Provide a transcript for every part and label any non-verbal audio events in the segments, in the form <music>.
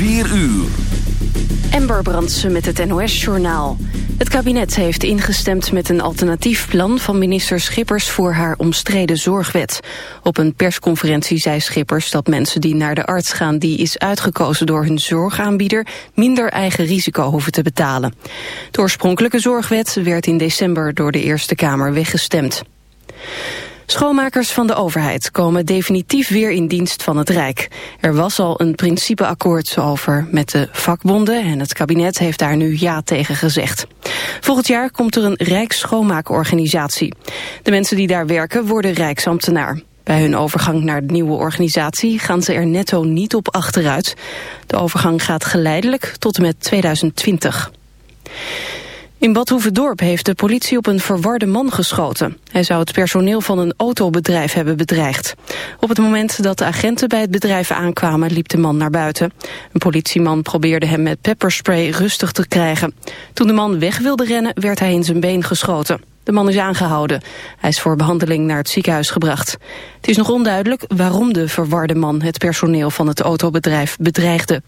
4 uur. Ember Brandsen met het NOS-journaal. Het kabinet heeft ingestemd met een alternatief plan van minister Schippers voor haar omstreden zorgwet. Op een persconferentie zei Schippers dat mensen die naar de arts gaan die is uitgekozen door hun zorgaanbieder minder eigen risico hoeven te betalen. De oorspronkelijke zorgwet werd in december door de Eerste Kamer weggestemd. Schoonmakers van de overheid komen definitief weer in dienst van het Rijk. Er was al een principeakkoord over met de vakbonden... en het kabinet heeft daar nu ja tegen gezegd. Volgend jaar komt er een Rijksschoonmaakorganisatie. De mensen die daar werken worden Rijksambtenaar. Bij hun overgang naar de nieuwe organisatie gaan ze er netto niet op achteruit. De overgang gaat geleidelijk tot en met 2020. In Badhoevedorp heeft de politie op een verwarde man geschoten. Hij zou het personeel van een autobedrijf hebben bedreigd. Op het moment dat de agenten bij het bedrijf aankwamen liep de man naar buiten. Een politieman probeerde hem met pepperspray rustig te krijgen. Toen de man weg wilde rennen werd hij in zijn been geschoten. De man is aangehouden. Hij is voor behandeling naar het ziekenhuis gebracht. Het is nog onduidelijk waarom de verwarde man het personeel van het autobedrijf bedreigde.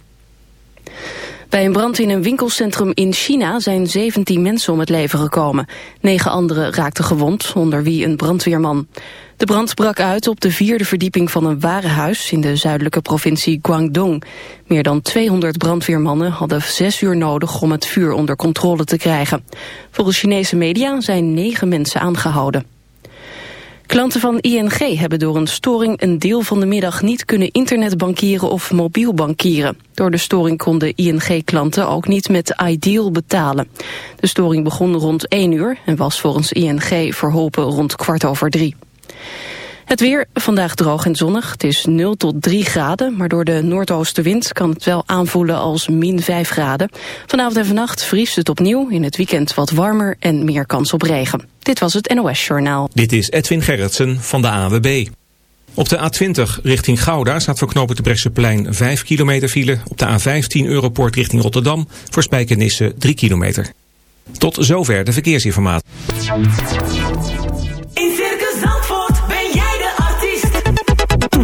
Bij een brand in een winkelcentrum in China zijn 17 mensen om het leven gekomen. Negen anderen raakten gewond, onder wie een brandweerman. De brand brak uit op de vierde verdieping van een warenhuis in de zuidelijke provincie Guangdong. Meer dan 200 brandweermannen hadden zes uur nodig om het vuur onder controle te krijgen. Volgens Chinese media zijn negen mensen aangehouden. Klanten van ING hebben door een storing een deel van de middag niet kunnen internetbankieren of mobiel bankieren. Door de storing konden ING-klanten ook niet met Ideal betalen. De storing begon rond 1 uur en was volgens ING verholpen rond kwart over drie. Het weer, vandaag droog en zonnig. Het is 0 tot 3 graden, maar door de noordoostenwind kan het wel aanvoelen als min 5 graden. Vanavond en vannacht vriest het opnieuw, in het weekend wat warmer en meer kans op regen. Dit was het NOS Journaal. Dit is Edwin Gerritsen van de AWB. Op de A20 richting Gouda staat voor knopen de Brechtseplein 5 kilometer file. Op de A15 Europort richting Rotterdam voor Spijkenisse 3 kilometer. Tot zover de verkeersinformatie.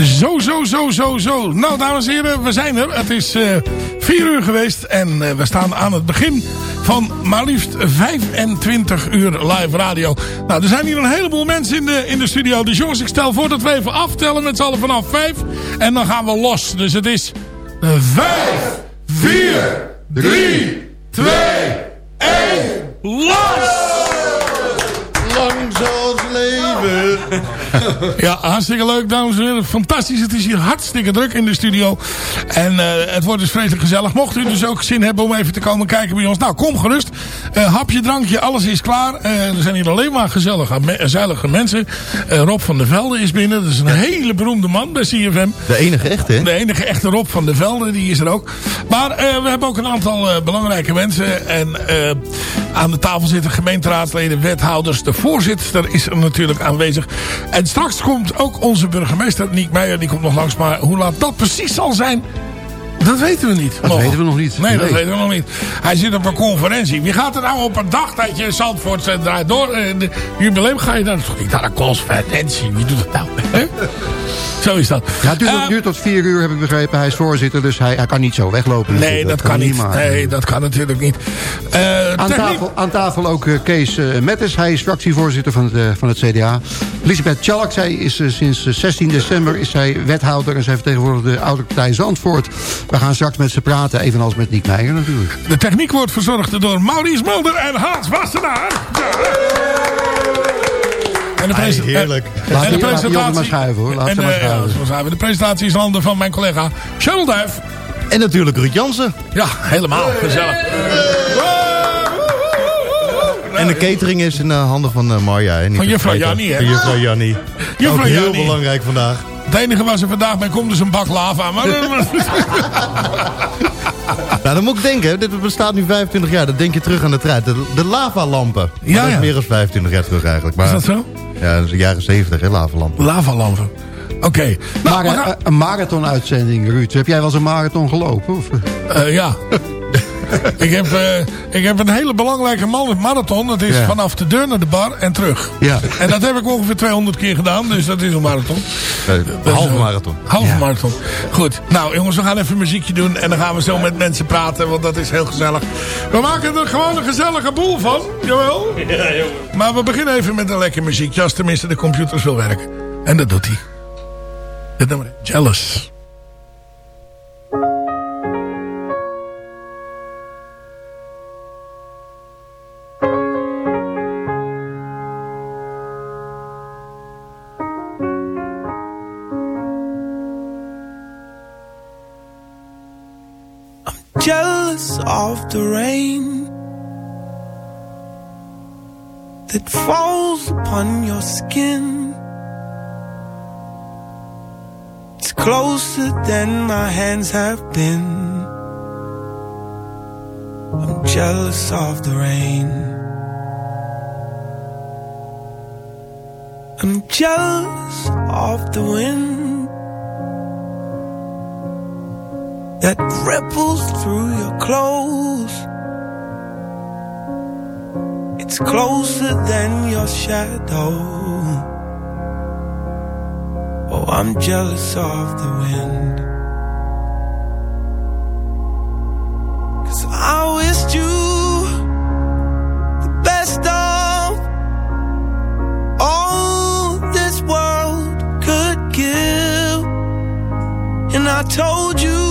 Zo, zo, zo, zo, zo. Nou, dames en heren, we zijn er. Het is eh 4 uur geweest en eh, we staan aan het begin van maar liefst 25 uur live radio. Nou, er zijn hier een heleboel mensen in de, in de studio. Dus jongens, ik stel voor dat we even aftellen met z'n allen vanaf 5. En dan gaan we los. Dus het is 5, 4, 3, 2, 1, los! Ja, hartstikke leuk, dames en heren. Fantastisch. Het is hier hartstikke druk in de studio. En eh, het wordt dus vreselijk gezellig. Mocht u dus ook zin hebben om even te komen kijken bij ons. Nou, kom gerust. Eh, hapje, drankje, alles is klaar. Eh, er zijn hier alleen maar gezellige, me- gezellige mensen. Rob van der Velde is binnen. Dat is een hele beroemde man bij CFM. De enige echte, hè? De enige echte Rob van der Velde, die is er ook. Maar we hebben ook een aantal belangrijke mensen. En aan de tafel zitten gemeenteraadsleden, wethouders. De voorzitter is er natuurlijk aanwezig. En straks komt ook onze burgemeester, Niek Meijer, die komt nog langs. Maar hoe laat dat precies zal zijn, dat weten we niet. Dat weten we nog niet. Nee, dat weten we nog niet. Hij zit op een conferentie. Wie gaat er nou op een dag dat je Zandvoort eh, draait door? eh, de jubileum ga je dan niet naar een conferentie? Wie doet dat nou? <laughs> Zo is dat. Ja, het duurt, Eh, duurt tot vier uur, heb ik begrepen. Hij is voorzitter, dus hij, hij kan niet zo weglopen. nee, dat kan niet. Nee, dat kan natuurlijk niet. Eh, Aan tafel, aan tafel ook eh, Kees Mettes. Hij is fractievoorzitter van het, van het CDA. Lisbeth Tjalk, zij is sinds eh, 16 december is zij wethouder... en zij vertegenwoordigt de oude partij Zandvoort. We gaan straks met ze praten, evenals met Niek Meijer natuurlijk. De techniek wordt verzorgd door Maurice Mulder en Hans Wassenaar. En de, heerlijk. en Laat de die jongen presentatie... maar schuiven, hoor. Laat en, ze maar eh, ja, schuiven. De presentatie is in handen van mijn collega Charles Duif. En natuurlijk Ruud Jansen. Ja, helemaal gezellig. En de catering is in de handen van eh, Marja. hè, niet Van juffrouw. Jannie, hè? Van juffrouw Jannie. Juffrouw heel Jannie. belangrijk vandaag. Het enige waar ze vandaag mee komt is een bak lava. Maar, <laughs> <laughs> Nou, dan moet ik denken, dit bestaat nu 25 jaar. Dan denk je terug aan de tijd. De, de lavalampen. Ja, dat is ja. meer dan 25 jaar terug eigenlijk. Maar, is dat zo? Ja, dat is de jaren 70, hè, lavalampen. Lavalampen. Oké. Nou, Maar we eh, gaan- een marathon-uitzending, Ruud. Heb jij wel eens een marathon gelopen? Of? Eh, ja. <laughs> ik, heb, eh, ik heb een hele belangrijke man- marathon. Dat is Ja. vanaf de deur naar de bar en terug. Ja. En dat heb ik ongeveer 200 keer gedaan. Dus dat is een marathon. Halve marathon. Halve marathon. Goed. Nou jongens, we gaan even muziekje doen. En dan gaan we zo met mensen praten. Want dat is heel gezellig. We maken er gewoon een gezellige boel van. Jawel. Ja, jongen. Maar we beginnen even met een lekker muziekje. Als tenminste de computers wil werken. En dat doet hij. Dit nummer. Jealous. jealous that falls upon your skin. It's closer than my hands have been. I'm jealous of the rain. I'm jealous of the wind. that ripples through your clothes. It's closer than your shadow. Oh, I'm jealous of the wind. Cause I wished you the best of all this world could give. And I told you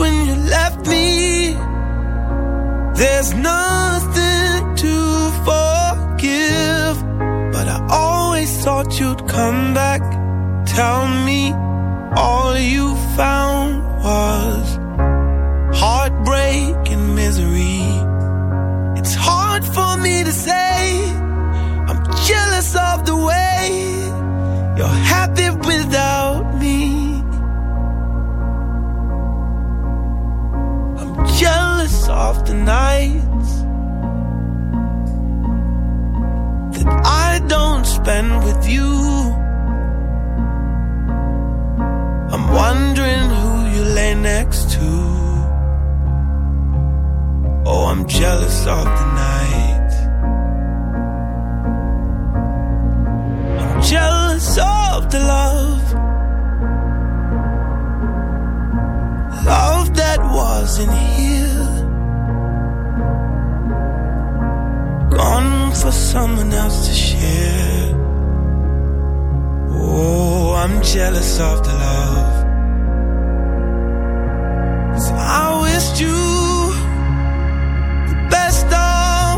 when you left me. There's nothing thought you'd come back. Tell me all you found was heartbreak and misery. It's hard for me to say. I'm jealous of the way you're happy without me. I'm jealous of the nights spend with you. I'm wondering who you lay next to. Oh, I'm jealous of the night. I'm jealous of the love. Love that wasn't here. Gone for someone else to share. Oh, I'm jealous of the love. 'Cause I wished you the best of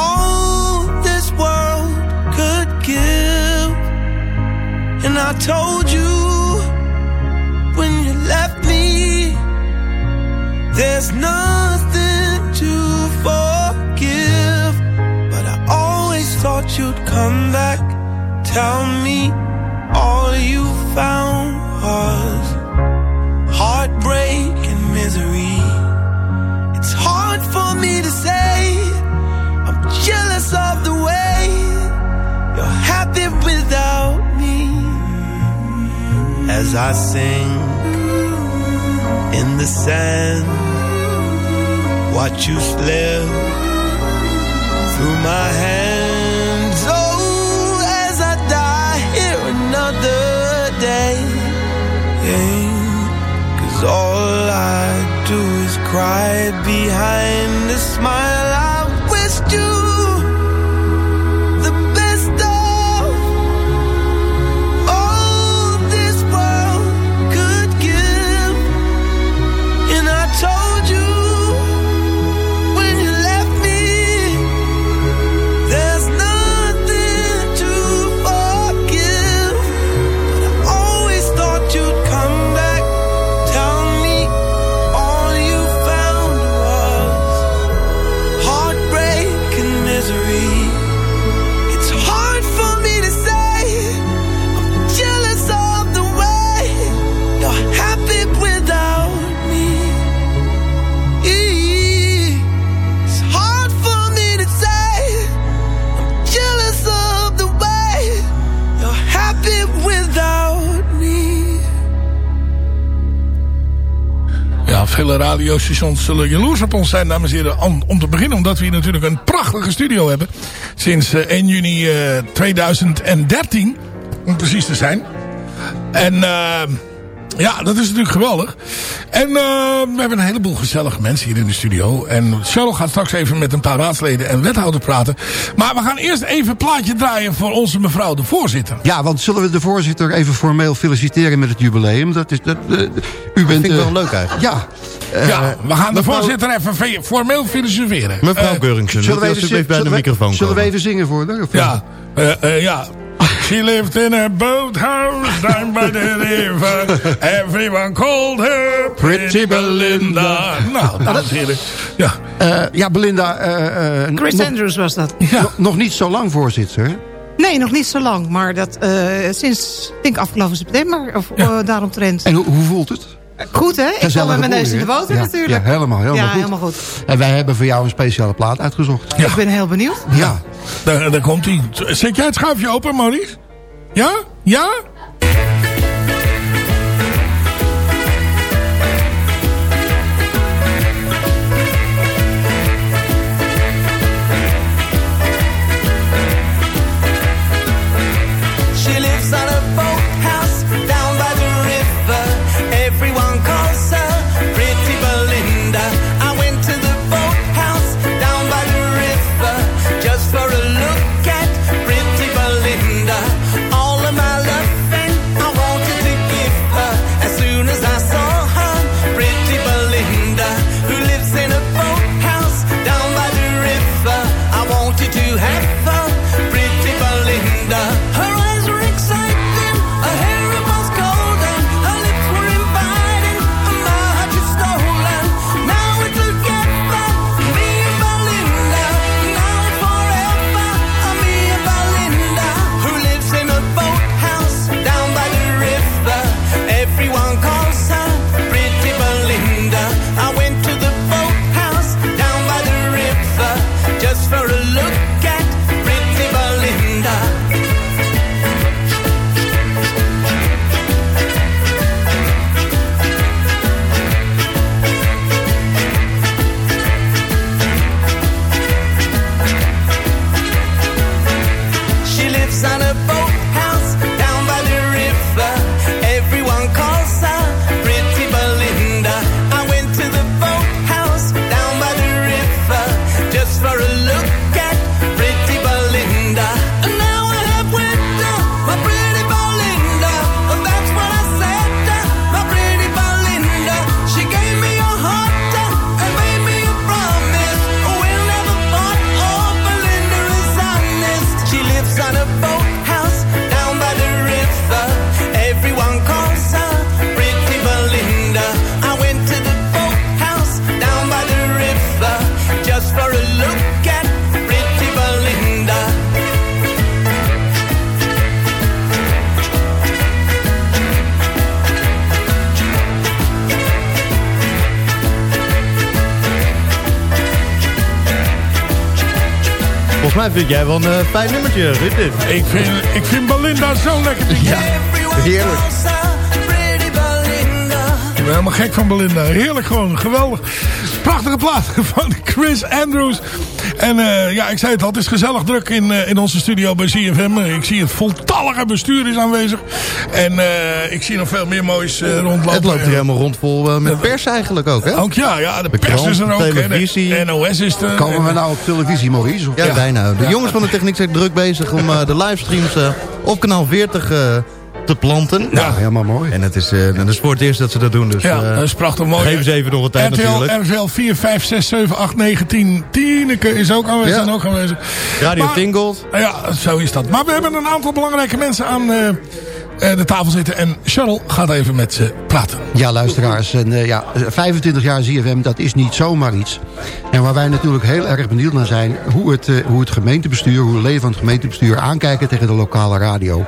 all this world could give. And I told you when you left me. There's nothing to forgive, but I always thought you'd come back. Tell me all you found was heartbreak and misery. It's hard for me to say. I'm jealous of the way you're happy without me as I sing in the sand. Watch you slip through my hands. pride behind the smile. Vele radiostations zullen jaloers op ons zijn, dames en heren. Om, te beginnen, omdat we hier natuurlijk een prachtige studio hebben. Sinds eh, 1 juni eh, 2013, om precies te zijn. En eh, ja, dat is natuurlijk geweldig. En eh, we hebben een heleboel gezellige mensen hier in de studio. En Charles gaat straks even met een paar raadsleden en wethouder praten. Maar we gaan eerst even een plaatje draaien voor onze mevrouw de voorzitter. Ja, want zullen we de voorzitter even formeel feliciteren met het jubileum? Dat is, dat, eh, u bent, vind ik eh, wel leuk eigenlijk. Ja. eh, ja, we gaan de voorzitter even formeel filosoferen. Mevrouw Eh, Geuringsen, Zullen we, even, alsjeblieft bij de zullen microfoon zullen we even zingen voor haar? Ja, eh, eh, ja. She lived in a boathouse down by the river. Everyone called her Pretty Belinda. Nou, en heren. Ja, Eh, ja, Belinda. eh, eh, Chris nog, Andrews was dat. ja. nog- nog niet zo lang voorzitter. Nee, nog niet zo lang. Maar dat eh, sinds, ik denk afgelopen september. Of Ja. daaromtrent. En hoe, hoe voelt het? Goed hè? Ik Gezellige met mijn neus in de boter ja, natuurlijk. Ja, helemaal, helemaal, Ja, goed. helemaal goed. En wij hebben voor jou een speciale plaat uitgezocht. Ja. Ik ben heel benieuwd. Ja. Daar, daar komt hij. Zet jij het schuifje open, Maurice? Ja? Ja? Fijn nummertje, dit. Ik vind, ik vind Belinda zo lekker. <laughs> Ja, heerlijk. Ik ben helemaal gek van Belinda. Heerlijk gewoon, geweldig. Prachtige plaat van Chris Andrews. En eh, ja, ik zei het al, het is gezellig druk in, eh, in onze studio bij CFM. Ik zie het voltallige bestuur is aanwezig. En eh, ik zie nog veel meer moois eh, rondlopen. Het loopt hier helemaal rond vol met pers eigenlijk ook, hè? Ook ja, ja de, De pers is er ook. en de televisie. NOS is er. Komen we nou op televisie, Maurice? Of- Ja, bijna. De jongens van de techniek zijn druk bezig om de livestreams eh, op kanaal 40 eh, te planten. Ja, helemaal mooi. En het is, eh, dat is voor het eerst dat ze dat doen. Dus, Ja, eh, dat is prachtig mooi. Geef ze even nog een tijd RTL, natuurlijk. RTL 4, 5, 6, 7, 8, 9, 10. Tieneke is ook aanwezig. Ja. ook aanwezig. Radio Maar- Tingelt. Ja, zo is dat. Maar we hebben een aantal belangrijke mensen aan eh, de tafel zitten. En Charles gaat even met ze praten. Ja, luisteraars. En, eh, ja, 25 jaar ZFM, dat is niet zomaar iets. En waar wij natuurlijk heel erg benieuwd naar zijn... hoe het, eh, hoe het gemeentebestuur, hoe het leven van het gemeentebestuur... aankijken tegen de lokale radio.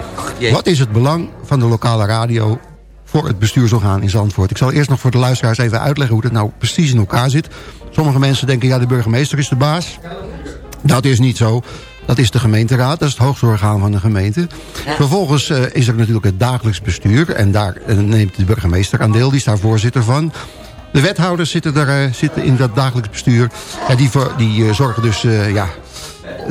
Wat is het belang van de lokale radio voor het bestuursorgaan in Zandvoort? Ik zal eerst nog voor de luisteraars even uitleggen... hoe dat nou precies in elkaar zit. Sommige mensen denken, ja, de burgemeester is de baas. Dat is niet zo. Dat is de gemeenteraad, dat is het hoogste orgaan van de gemeente. Vervolgens eh, is er natuurlijk het dagelijks bestuur. En daar eh, neemt de burgemeester aan deel, die is daar voorzitter van. De wethouders zitten, daar, eh, zitten in dat dagelijks bestuur. En die, die zorgen dus ja,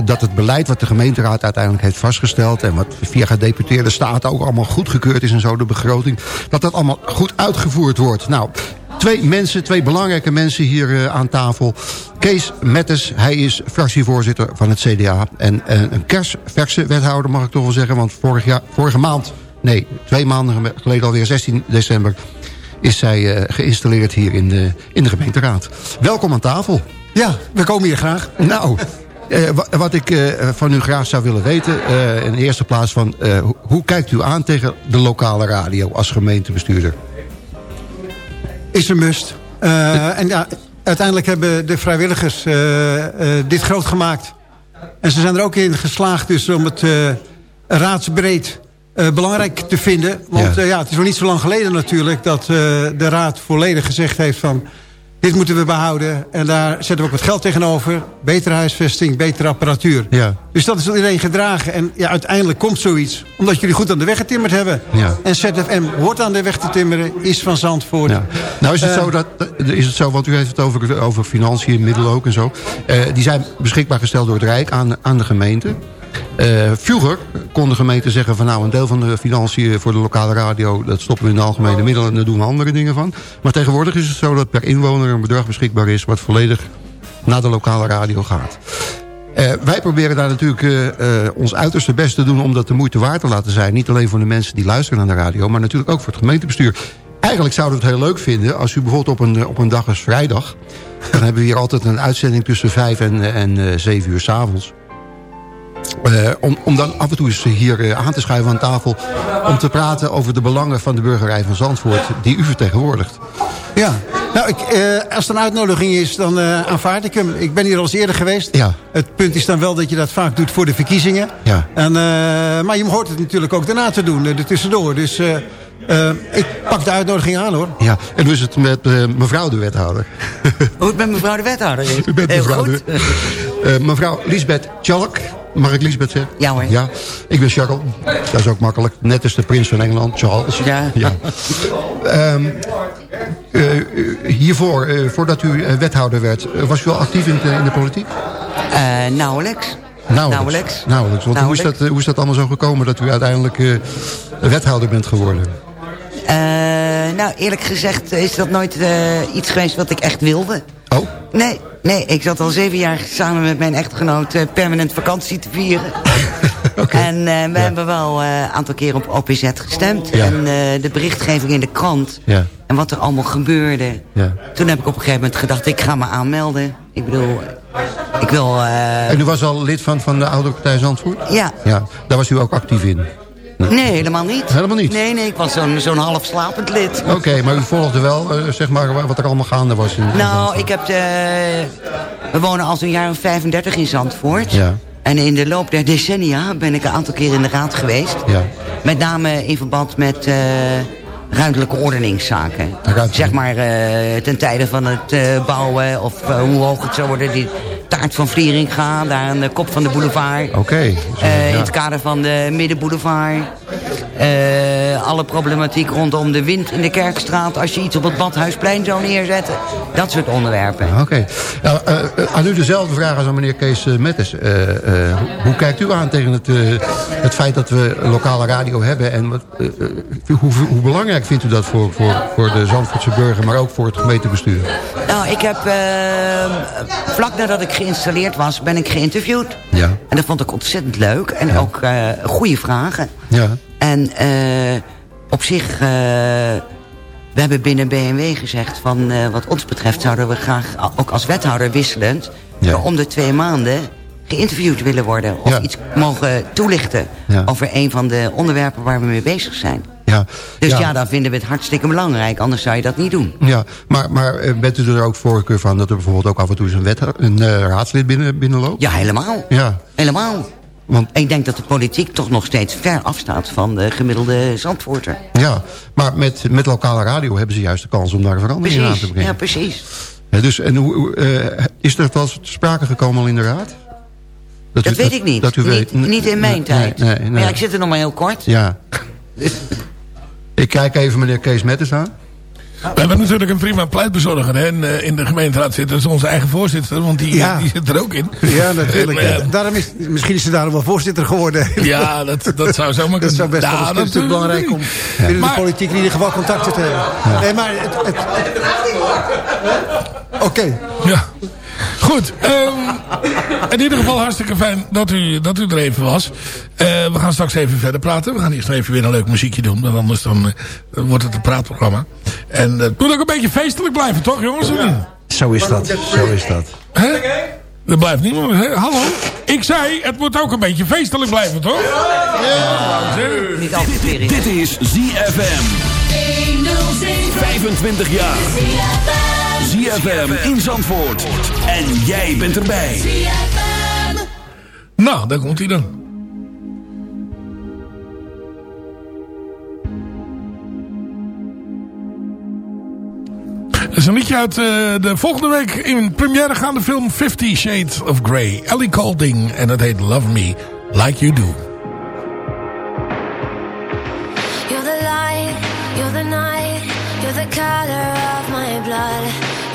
dat het beleid wat de gemeenteraad uiteindelijk heeft vastgesteld... en wat via gedeputeerde staten ook allemaal goedgekeurd is en zo, de begroting... dat dat allemaal goed uitgevoerd wordt. Nou, twee mensen, twee belangrijke mensen hier eh, aan tafel. Kees Mettes, hij is fractievoorzitter van het CDA. En eh, een kersverse wethouder mag ik toch wel zeggen... want vorig jaar, vorige maand, nee, twee maanden geleden alweer, 16 december... is zij eh, geïnstalleerd hier in de, in de gemeenteraad. Welkom aan tafel. Ja, we komen hier graag. Nou, eh, wa- wat ik eh, van u graag zou willen weten... eh, in de eerste plaats van... ho- hoe kijkt u aan tegen de lokale radio als gemeentebestuurder? Is een must. En ja, uiteindelijk hebben de vrijwilligers dit groot gemaakt. En ze zijn er ook in geslaagd dus om het raadsbreed belangrijk te vinden. Want Ja. ja. ja, het is nog niet zo lang geleden natuurlijk... dat de raad volledig gezegd heeft van... dit moeten we behouden. En daar zetten we ook wat geld tegenover. Betere huisvesting, betere apparatuur. Ja. Dus dat is door iedereen gedragen. En ja, uiteindelijk komt zoiets. Omdat jullie goed aan de weg getimmerd hebben. Ja. En ZFM hoort aan de weg te timmeren. Is van Zandvoort. Ja. Nou is het, Eh, zo dat, eh, is het zo, want u heeft het over, over financiën, middelen ook en zo. Eh, die zijn beschikbaar gesteld door het Rijk aan, aan de gemeente. Eh, vroeger kon de gemeente zeggen van nou een deel van de financiën voor de lokale radio... dat stoppen we in de algemene middelen en daar doen we andere dingen van. Maar tegenwoordig is het zo dat per inwoner een bedrag beschikbaar is... wat volledig naar de lokale radio gaat. Eh, wij proberen daar natuurlijk eh, ons uiterste best te doen... om dat de moeite waard te laten zijn. Niet alleen voor de mensen die luisteren naar de radio... maar natuurlijk ook voor het gemeentebestuur. Eigenlijk zouden we het heel leuk vinden... als u bijvoorbeeld op een, op een dag als vrijdag... dan hebben we hier altijd een uitzending tussen vijf en, en zeven uur s'avonds. Eh, om, om dan af en toe eens hier eh, aan te schuiven aan tafel... om te praten over de belangen van de burgerij van Zandvoort... die u vertegenwoordigt. Ja, nou, ik, eh, als er een uitnodiging is, dan eh, aanvaard ik hem. Ik ben hier al eens eerder geweest. Ja. Het punt is dan wel dat je dat vaak doet voor de verkiezingen. Ja. En, eh, maar je hoort het natuurlijk ook daarna te doen, er tussendoor. Dus ik pak de uitnodiging aan, hoor. Ja, en hoe is het met mevrouw de wethouder? Hoe het met mevrouw de wethouder is. U bent Heel mevrouw goed. de- Eh, mevrouw Lisbeth Chalk. Mag ik Lisbeth zeggen? Ja hoor. Ja, ik ben Charles. Dat is ook makkelijk. Net als de prins van Engeland, Charles. Ja. Ehm, eh, eh, hiervoor, eh, voordat u eh, wethouder werd, was u al actief in de, in de politiek? Eh, nauwelijks. Nauwelijks. Nauwelijks. Want Hoe, is dat, hoe is dat allemaal zo gekomen dat u uiteindelijk wethouder bent geworden? Nou, eerlijk gezegd is dat nooit iets geweest wat ik echt wilde. Oh? Nee, nee, ik zat al zeven jaar samen met mijn echtgenoot eh, permanent vakantie te vieren. <laughs> En eh, we hebben wel eh, een aantal keer op OPZ gestemd. Ja. En eh, de berichtgeving in de krant. Ja. En wat er allemaal gebeurde. Ja. Toen heb ik op een gegeven moment gedacht, ik ga me aanmelden. Ik bedoel, ik wil... eh, En u was al lid van, van de oude partij Zandvoort? Ja. Ja, daar was u ook actief in? Nee, helemaal niet. Helemaal niet? Nee, nee, ik was zo'n zo'n half slapend lid. Oké, maar u volgde wel, eh, zeg maar, wat er allemaal gaande was in Nou, ik heb de... We wonen al zo'n jaar of 35 in Zandvoort. Ja. En in de loop der decennia ben ik een aantal keer in de raad geweest. Ja. Met name in verband met eh, ruimtelijke ordeningszaken. Ruimtelijk. Zeg maar eh, ten tijde van het bouwen of hoe hoog het zou worden. Die taart van Vliering gaan, daar aan de kop van de boulevard. Oké. Eh, ja. In het kader van de Middenboulevard. Eh, alle problematiek rondom de wind in de Kerkstraat... als je iets op het Badhuisplein zou neerzetten. Dat soort onderwerpen. Oké. Nou, eh, aan u dezelfde vraag als aan meneer Kees uh, Mettes. Eh, eh, hoe kijkt u aan tegen het, het feit dat we lokale radio hebben? En wat, hoe, hoe belangrijk vindt u dat voor, voor, voor de Zandvoortse burger... maar ook voor het gemeentebestuur? Nou, ik heb... vlak nadat ik geïnstalleerd was, ben ik geïnterviewd. Ja. En dat vond ik ontzettend leuk. En ook eh, goede vragen. Ja. En eh, op zich... eh, we hebben binnen BMW gezegd van eh, wat ons betreft zouden we graag ook als wethouder wisselend Ja. om de twee maanden geïnterviewd willen worden. Of Ja. iets mogen toelichten Ja. over een van de onderwerpen waar we mee bezig zijn. Ja. Dus ja. dan vinden we het hartstikke belangrijk. Anders zou je dat niet doen. Ja, maar, maar bent u er ook voorkeur van dat er bijvoorbeeld ook af en toe eens een, wet, een eh, raadslid binnen, binnenloopt? Ja, helemaal. Ja, Helemaal. Want, Ik denk dat de politiek toch nog steeds ver afstaat van de gemiddelde Zandvoorter. ja, maar met, met lokale radio hebben ze juist de kans om daar een verandering in aan te brengen. ja precies. Ja, dus, en hoe, eh, is er wel sprake gekomen al in de raad? Dat, u- weet ik niet. Dat u niet, weet. niet in mijn Nee, tijd. Nee, nee, Maar ja, ik zit er nog maar heel kort. Ja. <laughs> ik kijk even meneer Kees Metters aan. We hebben natuurlijk een prima pleitbezorger hè, in, eh, in de gemeenteraad zitten. Dat is onze eigen voorzitter, want die, Ja. <laughs> die zit er ook in. Ja, natuurlijk. En, <laughs> eh, Daarom is, misschien is ze daarom wel voorzitter geworden. Ja, dat, dat zou zomaar <laughs> Dat zou best Ja, wel stuk belangrijk om binnen Maar- de politiek in ieder geval contacten te hebben. Nee, maar het... het, het- Oké. Ja. Goed. ehm, in ieder geval hartstikke fijn dat u, dat u er even was. Eh, we gaan straks even verder praten. We gaan eerst even weer een leuk muziekje doen. Want anders dan, eh, wordt het een praatprogramma. En eh, het moet ook een beetje feestelijk blijven, toch jongens? Zo is dat. Zo is dat. Hè? Er blijft niemand. Hè? Hallo? Ik zei, het moet ook een beetje feestelijk blijven, toch? Niet altijd weer in. Dit is ZFM. 25 jaar. ZFM in Zandvoort. En jij bent erbij. Nou, daar komt hij dan. Dat is een liedje uit eh, de volgende week in première gaande film Fifty Shades of Grey. Ellie Golding en het heet Love Me Like You Do. You're the light, you're the night, you're the color of my blood.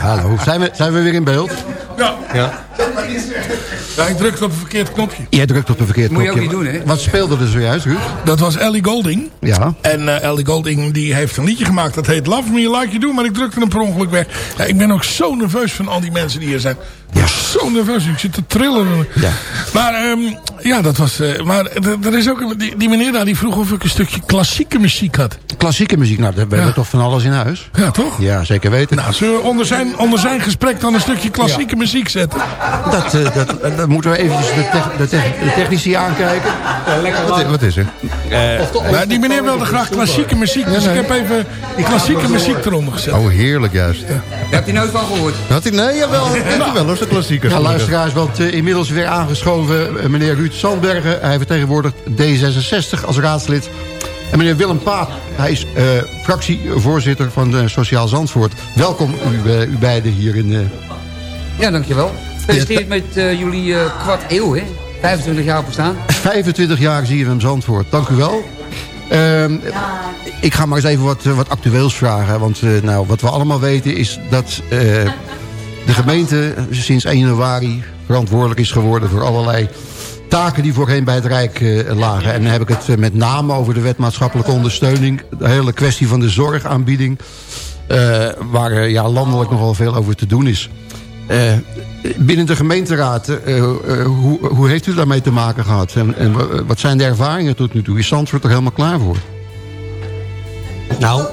Hallo, zijn we, zijn we weer in beeld? Ja. Ja. ja, ik drukte op een verkeerd knopje. Jij drukt op een verkeerd Moet je knopje. ook niet doen, hè? Wat speelde er zojuist, Ruud? Dat was Ellie Golding. Ja. En eh, Ellie Golding die heeft een liedje gemaakt. Dat heet Love Me Like You Do. Maar ik drukte hem per ongeluk weg. Ja, ik ben ook zo nerveus van al die mensen die hier zijn. Ja. Zo nerveus. Ik zit te trillen. Ja. Maar ehm, ja, dat was... eh, maar er- is ook... een- Die, die meneer daar die vroeg of ik een stukje klassieke muziek had. Klassieke muziek, nou, daar hebben we toch van alles in huis? Ja, toch? Ja, zeker weten. Nou, zullen we onder zijn, onder zijn gesprek dan een stukje klassieke muziek zetten? Dat, eh, dat, eh, dat moeten we eventjes de, tech- de, tech- de technici aankijken. Wat, i- wat is er? maar die meneer wilde graag klassieke muziek. Dus ik heb even die klassieke muziek eronder gezet. Oh, heerlijk juist. Daar heb je nooit van gehoord. Had hij, nee, jawel. Kent hij wel, klassiekers. Ja, luisteraars, want eh, inmiddels weer aangeschoven eh, meneer Ruud Sandbergen. Hij vertegenwoordigt D66 als raadslid. En meneer Willem Paap, hij is eh, fractievoorzitter van de Sociaal Zandvoort. Welkom u, u beiden hier in... eh, Ja, dankjewel. Gefeliciteerd met jullie eh, kwart eeuw, hè? 25 jaar bestaan. 25 jaar zie je hem Zandvoort. Dank u wel. Ehm, ik ga maar eens even wat, wat actueels vragen. Want eh, nou, wat we allemaal weten is dat eh, de gemeente sinds 1 januari verantwoordelijk is geworden voor allerlei taken die voorheen bij het Rijk eh, lagen. En dan heb ik het eh, met name over de wet maatschappelijke ondersteuning. De hele kwestie van de zorgaanbieding. eh, waar eh, ja, landelijk nogal veel over te doen is. Eh, binnen de gemeenteraad, eh, eh, hoe, hoe heeft u daarmee te maken gehad? En, en wa- wat zijn de ervaringen tot nu toe? Is Zandvoort er helemaal klaar voor? Nou,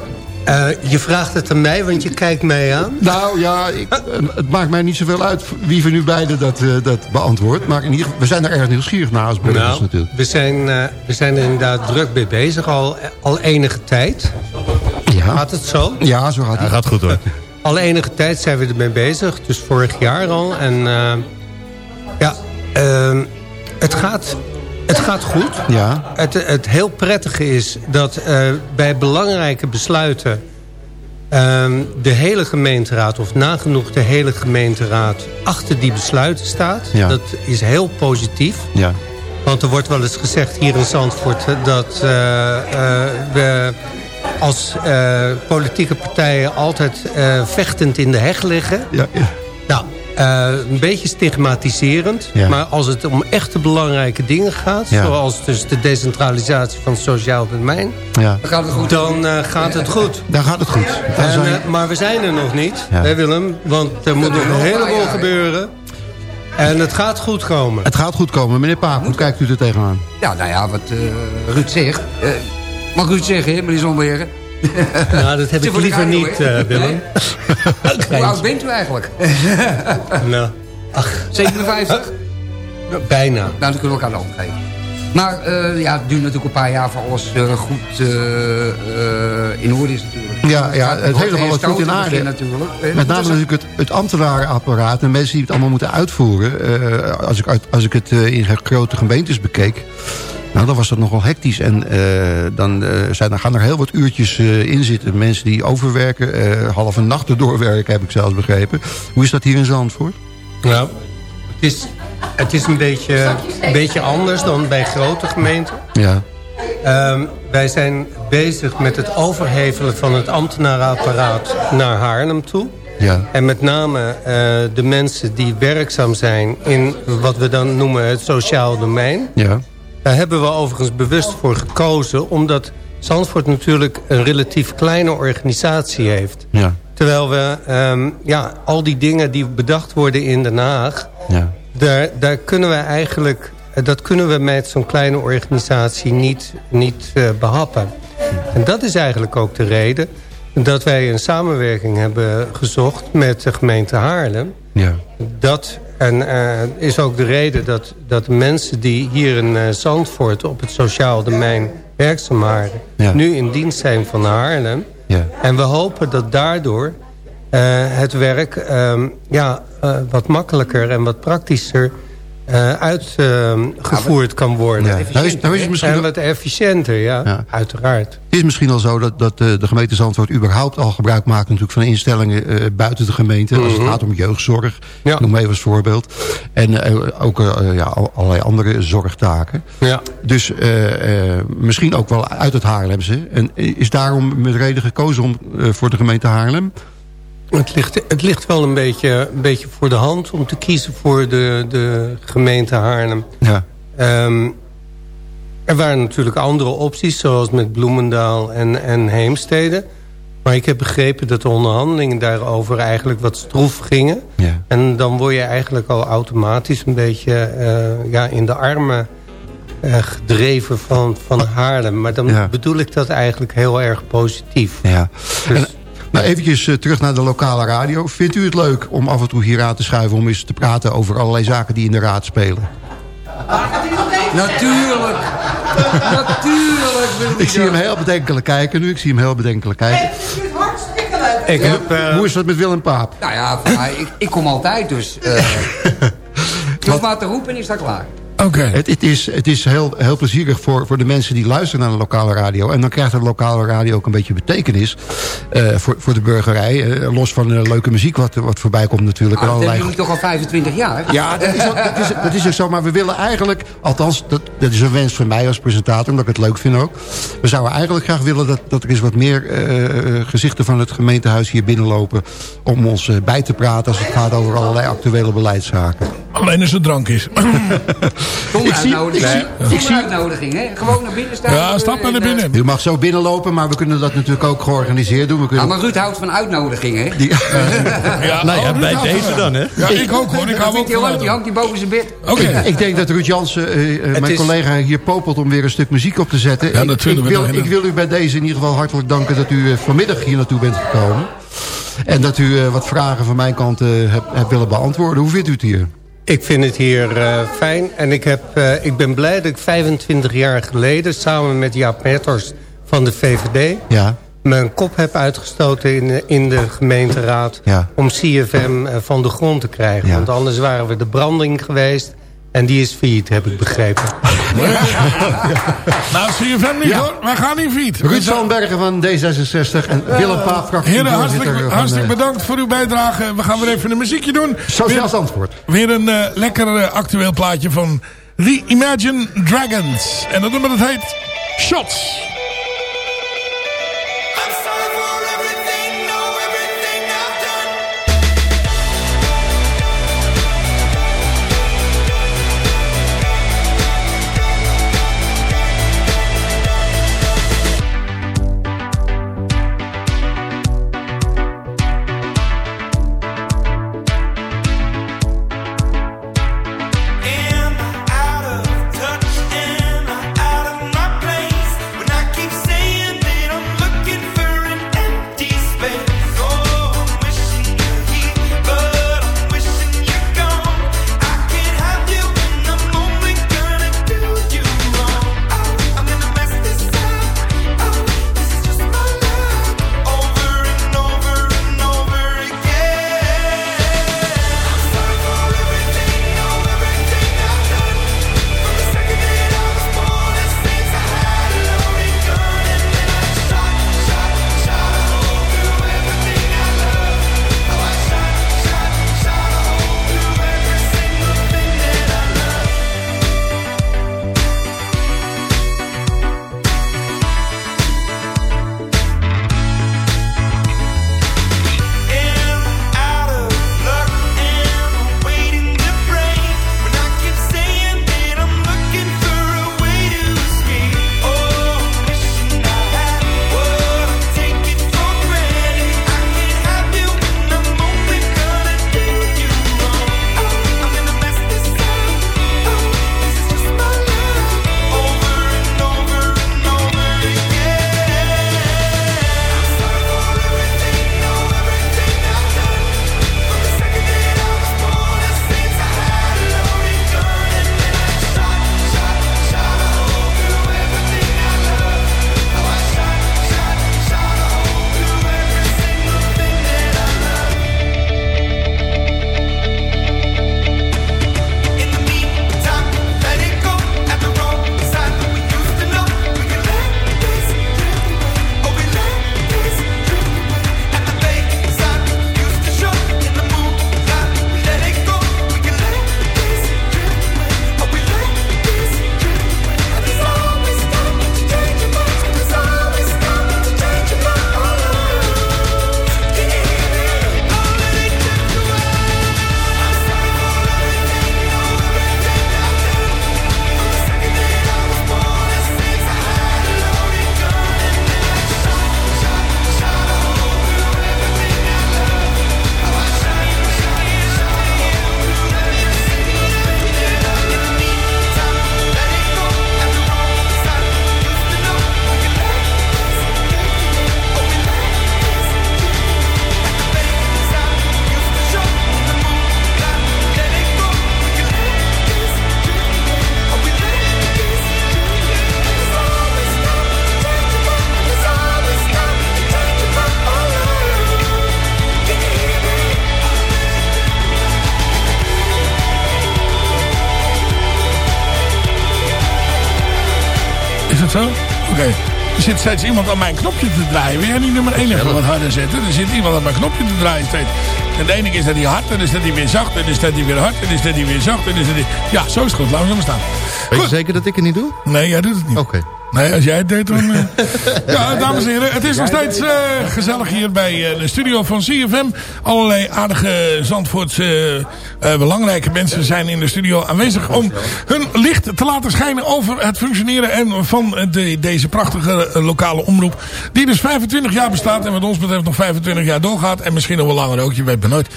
eh, je vraagt het aan mij, want je kijkt mij aan. Nou ja, ik, eh, het maakt mij niet zoveel uit wie van u beiden dat, eh, dat beantwoordt. Maar in ieder geval, we zijn er erg nieuwsgierig naar als burgers Nou, natuurlijk. we zijn, eh, we zijn er inderdaad druk mee bezig, al, al enige tijd. Ja. Gaat het zo? Ja, zo gaat het. gaat goed hoor. <laughs> Al enige tijd zijn we ermee bezig, dus vorig jaar al. En eh, ja, ehm, het, gaat, het gaat goed. Ja. Het, het heel prettige is dat eh, bij belangrijke besluiten... ehm, de hele gemeenteraad, of nagenoeg de hele gemeenteraad... achter die besluiten staat. Ja. Dat is heel positief. Ja. Want er wordt wel eens gezegd hier in Zandvoort... dat eh, eh, we als politieke partijen altijd vechtend in de heg liggen. Ja, ja. Eh, een beetje stigmatiserend. Ja. Maar als het om echte belangrijke dingen gaat... Ja. zoals dus de decentralisatie van het sociaal domein... Ja. Dan gaat het goed. dan eh, gaat het goed. Dan gaat het goed. En, zijn- eh, maar we zijn er nog niet, Ja. hè Willem? Want er moet nog een heleboel gebeuren. En het gaat goed komen. Het gaat goed komen. Meneer Paap, hoe kijkt u er tegenaan? Ja, nou ja, wat eh, Ruud zegt. Eh, mag Ruud zeggen, meneer Zonbergen? <laughs> Nou, dat heb ik liever niet, eh, Willem. <laughs> Hoe oud bent u eigenlijk? <laughs> Nou, 57? bijna. Nou, dan kunnen we elkaar de hand geven. Maar eh, ja, het duurt natuurlijk een paar jaar voor alles eh, goed eh, eh, in orde is natuurlijk. Ja, ja het hele wordt wat goed in aarde. natuurlijk. Eh, Met name dus- natuurlijk het, het ambtenarenapparaat en mensen die het allemaal moeten uitvoeren. Eh, als, ik, uit- als ik het eh, in grote gemeentes bekeek, nou, dan was dat nogal hectisch. En eh, dan, eh, zijn, dan gaan er heel wat uurtjes eh, in zitten. Mensen die overwerken, halve nachten doorwerken, heb ik zelfs begrepen. Hoe is dat hier in Zandvoort? Nou, het is, het is een, beetje, een beetje anders dan bij grote gemeenten. Ja, Ehm, wij zijn bezig met het overhevelen van het ambtenarenapparaat naar Haarlem toe. ja, En met name de mensen die werkzaam zijn in wat we dan noemen het sociaal domein. ja, Daar hebben we overigens bewust voor gekozen... omdat Zandvoort natuurlijk een relatief kleine organisatie heeft. ja, Terwijl we ehm, ja, al die dingen die bedacht worden in Den Haag... ja. Daar, daar kunnen we eigenlijk, dat kunnen we met zo'n kleine organisatie niet, niet eh, behappen. En dat is eigenlijk ook de reden dat wij een samenwerking hebben gezocht met de gemeente Haarlem. ja. Dat en, eh, is ook de reden dat, dat de mensen die hier in eh, Zandvoort op het sociaal domein werkzaam waren... Ja. nu in dienst zijn van Haarlem. ja. En we hopen dat daardoor eh, het werk ehm, ja, wat makkelijker en wat praktischer eh, uitgevoerd kan worden. Ja. Nou is- nou is het misschien en wat efficiënter, ja, Ja. uiteraard. Het is misschien al zo dat, dat eh, de gemeente Zandvoort überhaupt al gebruik maakt natuurlijk van instellingen eh, buiten de gemeente. Als het gaat om jeugdzorg, Ja. noem even als voorbeeld. En ook ja, al- allerlei andere zorgtaken. Ja. Dus misschien ook wel uit het Haarlemse. En is daarom met reden gekozen om, voor de gemeente Haarlem? Het ligt, het ligt wel een beetje, een beetje voor de hand om te kiezen voor de, de gemeente Haarlem. Ja. Ehm, er waren natuurlijk andere opties, zoals met Bloemendaal en, en Heemstede. Maar ik heb begrepen dat de onderhandelingen daarover eigenlijk wat stroef gingen. Ja. En dan word je eigenlijk al automatisch een beetje eh, ja, in de armen eh, gedreven van, van Haarlem. Maar dan Ja. bedoel ik dat eigenlijk heel erg positief. Ja. Dus- En, nou, eventjes eh, terug naar de lokale radio. Vindt u het leuk om af en toe hier aan te schuiven... om eens te praten over allerlei zaken die in de raad spelen? Natuurlijk. Natuurlijk wil Ik zie hem heel bedenkelijk kijken nu. Ik zie hem heel bedenkelijk kijken. Ik heb, eh, Hoe is dat met Willem Paap? Nou ja, ik, ik kom altijd, dus... eh <laughs> je hoeft maar te roepen en is dat klaar. Oké. Het, het is, het is heel, heel plezierig voor, voor de mensen die luisteren naar de lokale radio. En dan krijgt de lokale radio ook een beetje betekenis eh, voor, voor de burgerij. Eh, los van de leuke muziek wat, wat voorbij komt natuurlijk. en Ah, dat allerlei jullie toch al 25 jaar? Ja, dat is, ook- dat, is, dat is ook zo. Maar we willen eigenlijk, althans, dat, dat is een wens van mij als presentator... omdat ik het leuk vind ook. We zouden eigenlijk graag willen dat, dat er eens wat meer eh, gezichten van het gemeentehuis hier binnenlopen... om ons bij te praten als het gaat over allerlei actuele beleidszaken. Alleen als het drank is. <laughs> Zonder Ik zie- uitnodiging. ik zie- Zonder uitnodiging, hè? Gewoon naar binnen staan. Ja, stap maar naar eh, binnen. U mag zo binnenlopen, maar we kunnen dat natuurlijk ook georganiseerd doen. We Ja, kunnen... maar Ruud houdt van uitnodigingen, hè? Die- <laughs> Ja, Nou ja, oh, bij deze dan, hè? Ja, ik ook hoor. Ik hou ook van die hangt die boven zijn bed. Oké. Ik, ik denk dat Ruud Jansen, eh, eh, mijn is- collega, hier popelt om weer een stuk muziek op te zetten. Ja, Ik- dat vinden ik, we wil, ik u bij deze in ieder geval hartelijk danken dat u eh, vanmiddag hier naartoe bent gekomen. En dat u eh, wat vragen van mijn kant eh, hebt, hebt willen beantwoorden. Hoe vindt u het hier? Ik vind het hier eh, fijn en ik, heb, eh, ik ben blij dat ik 25 jaar geleden... samen met Jaap Metters van de VVD... Ja, mijn kop heb uitgestoten in, de- in de gemeenteraad... Ja. om CFM eh, van de grond te krijgen. Ja. Want anders waren we de branding geweest... en die is failliet, heb ik begrepen. Nou, CFM niet Ja. hoor. Wij gaan in fiet. Ruud Zandbergen van D66 en Willem Paap, Heren, hartelijk, van hartelijk eh, bedankt voor uw bijdrage. We gaan weer even een muziekje doen. Sociaal Weer, Antwoord. weer een eh, lekker eh, actueel plaatje van The Imagine Dragons. En dat nummer dat heet Shots. Steeds iemand aan mijn knopje te draaien. Wil jij niet nummer 1 even wat harder zetten? Er zit iemand aan mijn knopje te draaien steeds. En de ene keer is dat hij hard, en dan is dat hij weer zacht, en dan is dat hij weer hard, en dan is dat hij weer zacht, en is dat hij... Ja, zo is het goed. Laten we maar staan. Weet je zeker dat ik het niet doe? Nee, jij doet het niet. Oké. Nee, als jij het deed, dan... eh. <laughs> ja, dames en heren, het is nog steeds eh, gezellig hier bij eh, de studio van CFM. Allerlei aardige Zandvoortse belangrijke mensen zijn in de studio aanwezig... om hun licht te laten schijnen over het functioneren en van de, deze prachtige lokale omroep. Die dus 25 jaar bestaat en wat ons betreft nog 25 jaar doorgaat. En misschien nog wel langer ook, je weet maar nooit.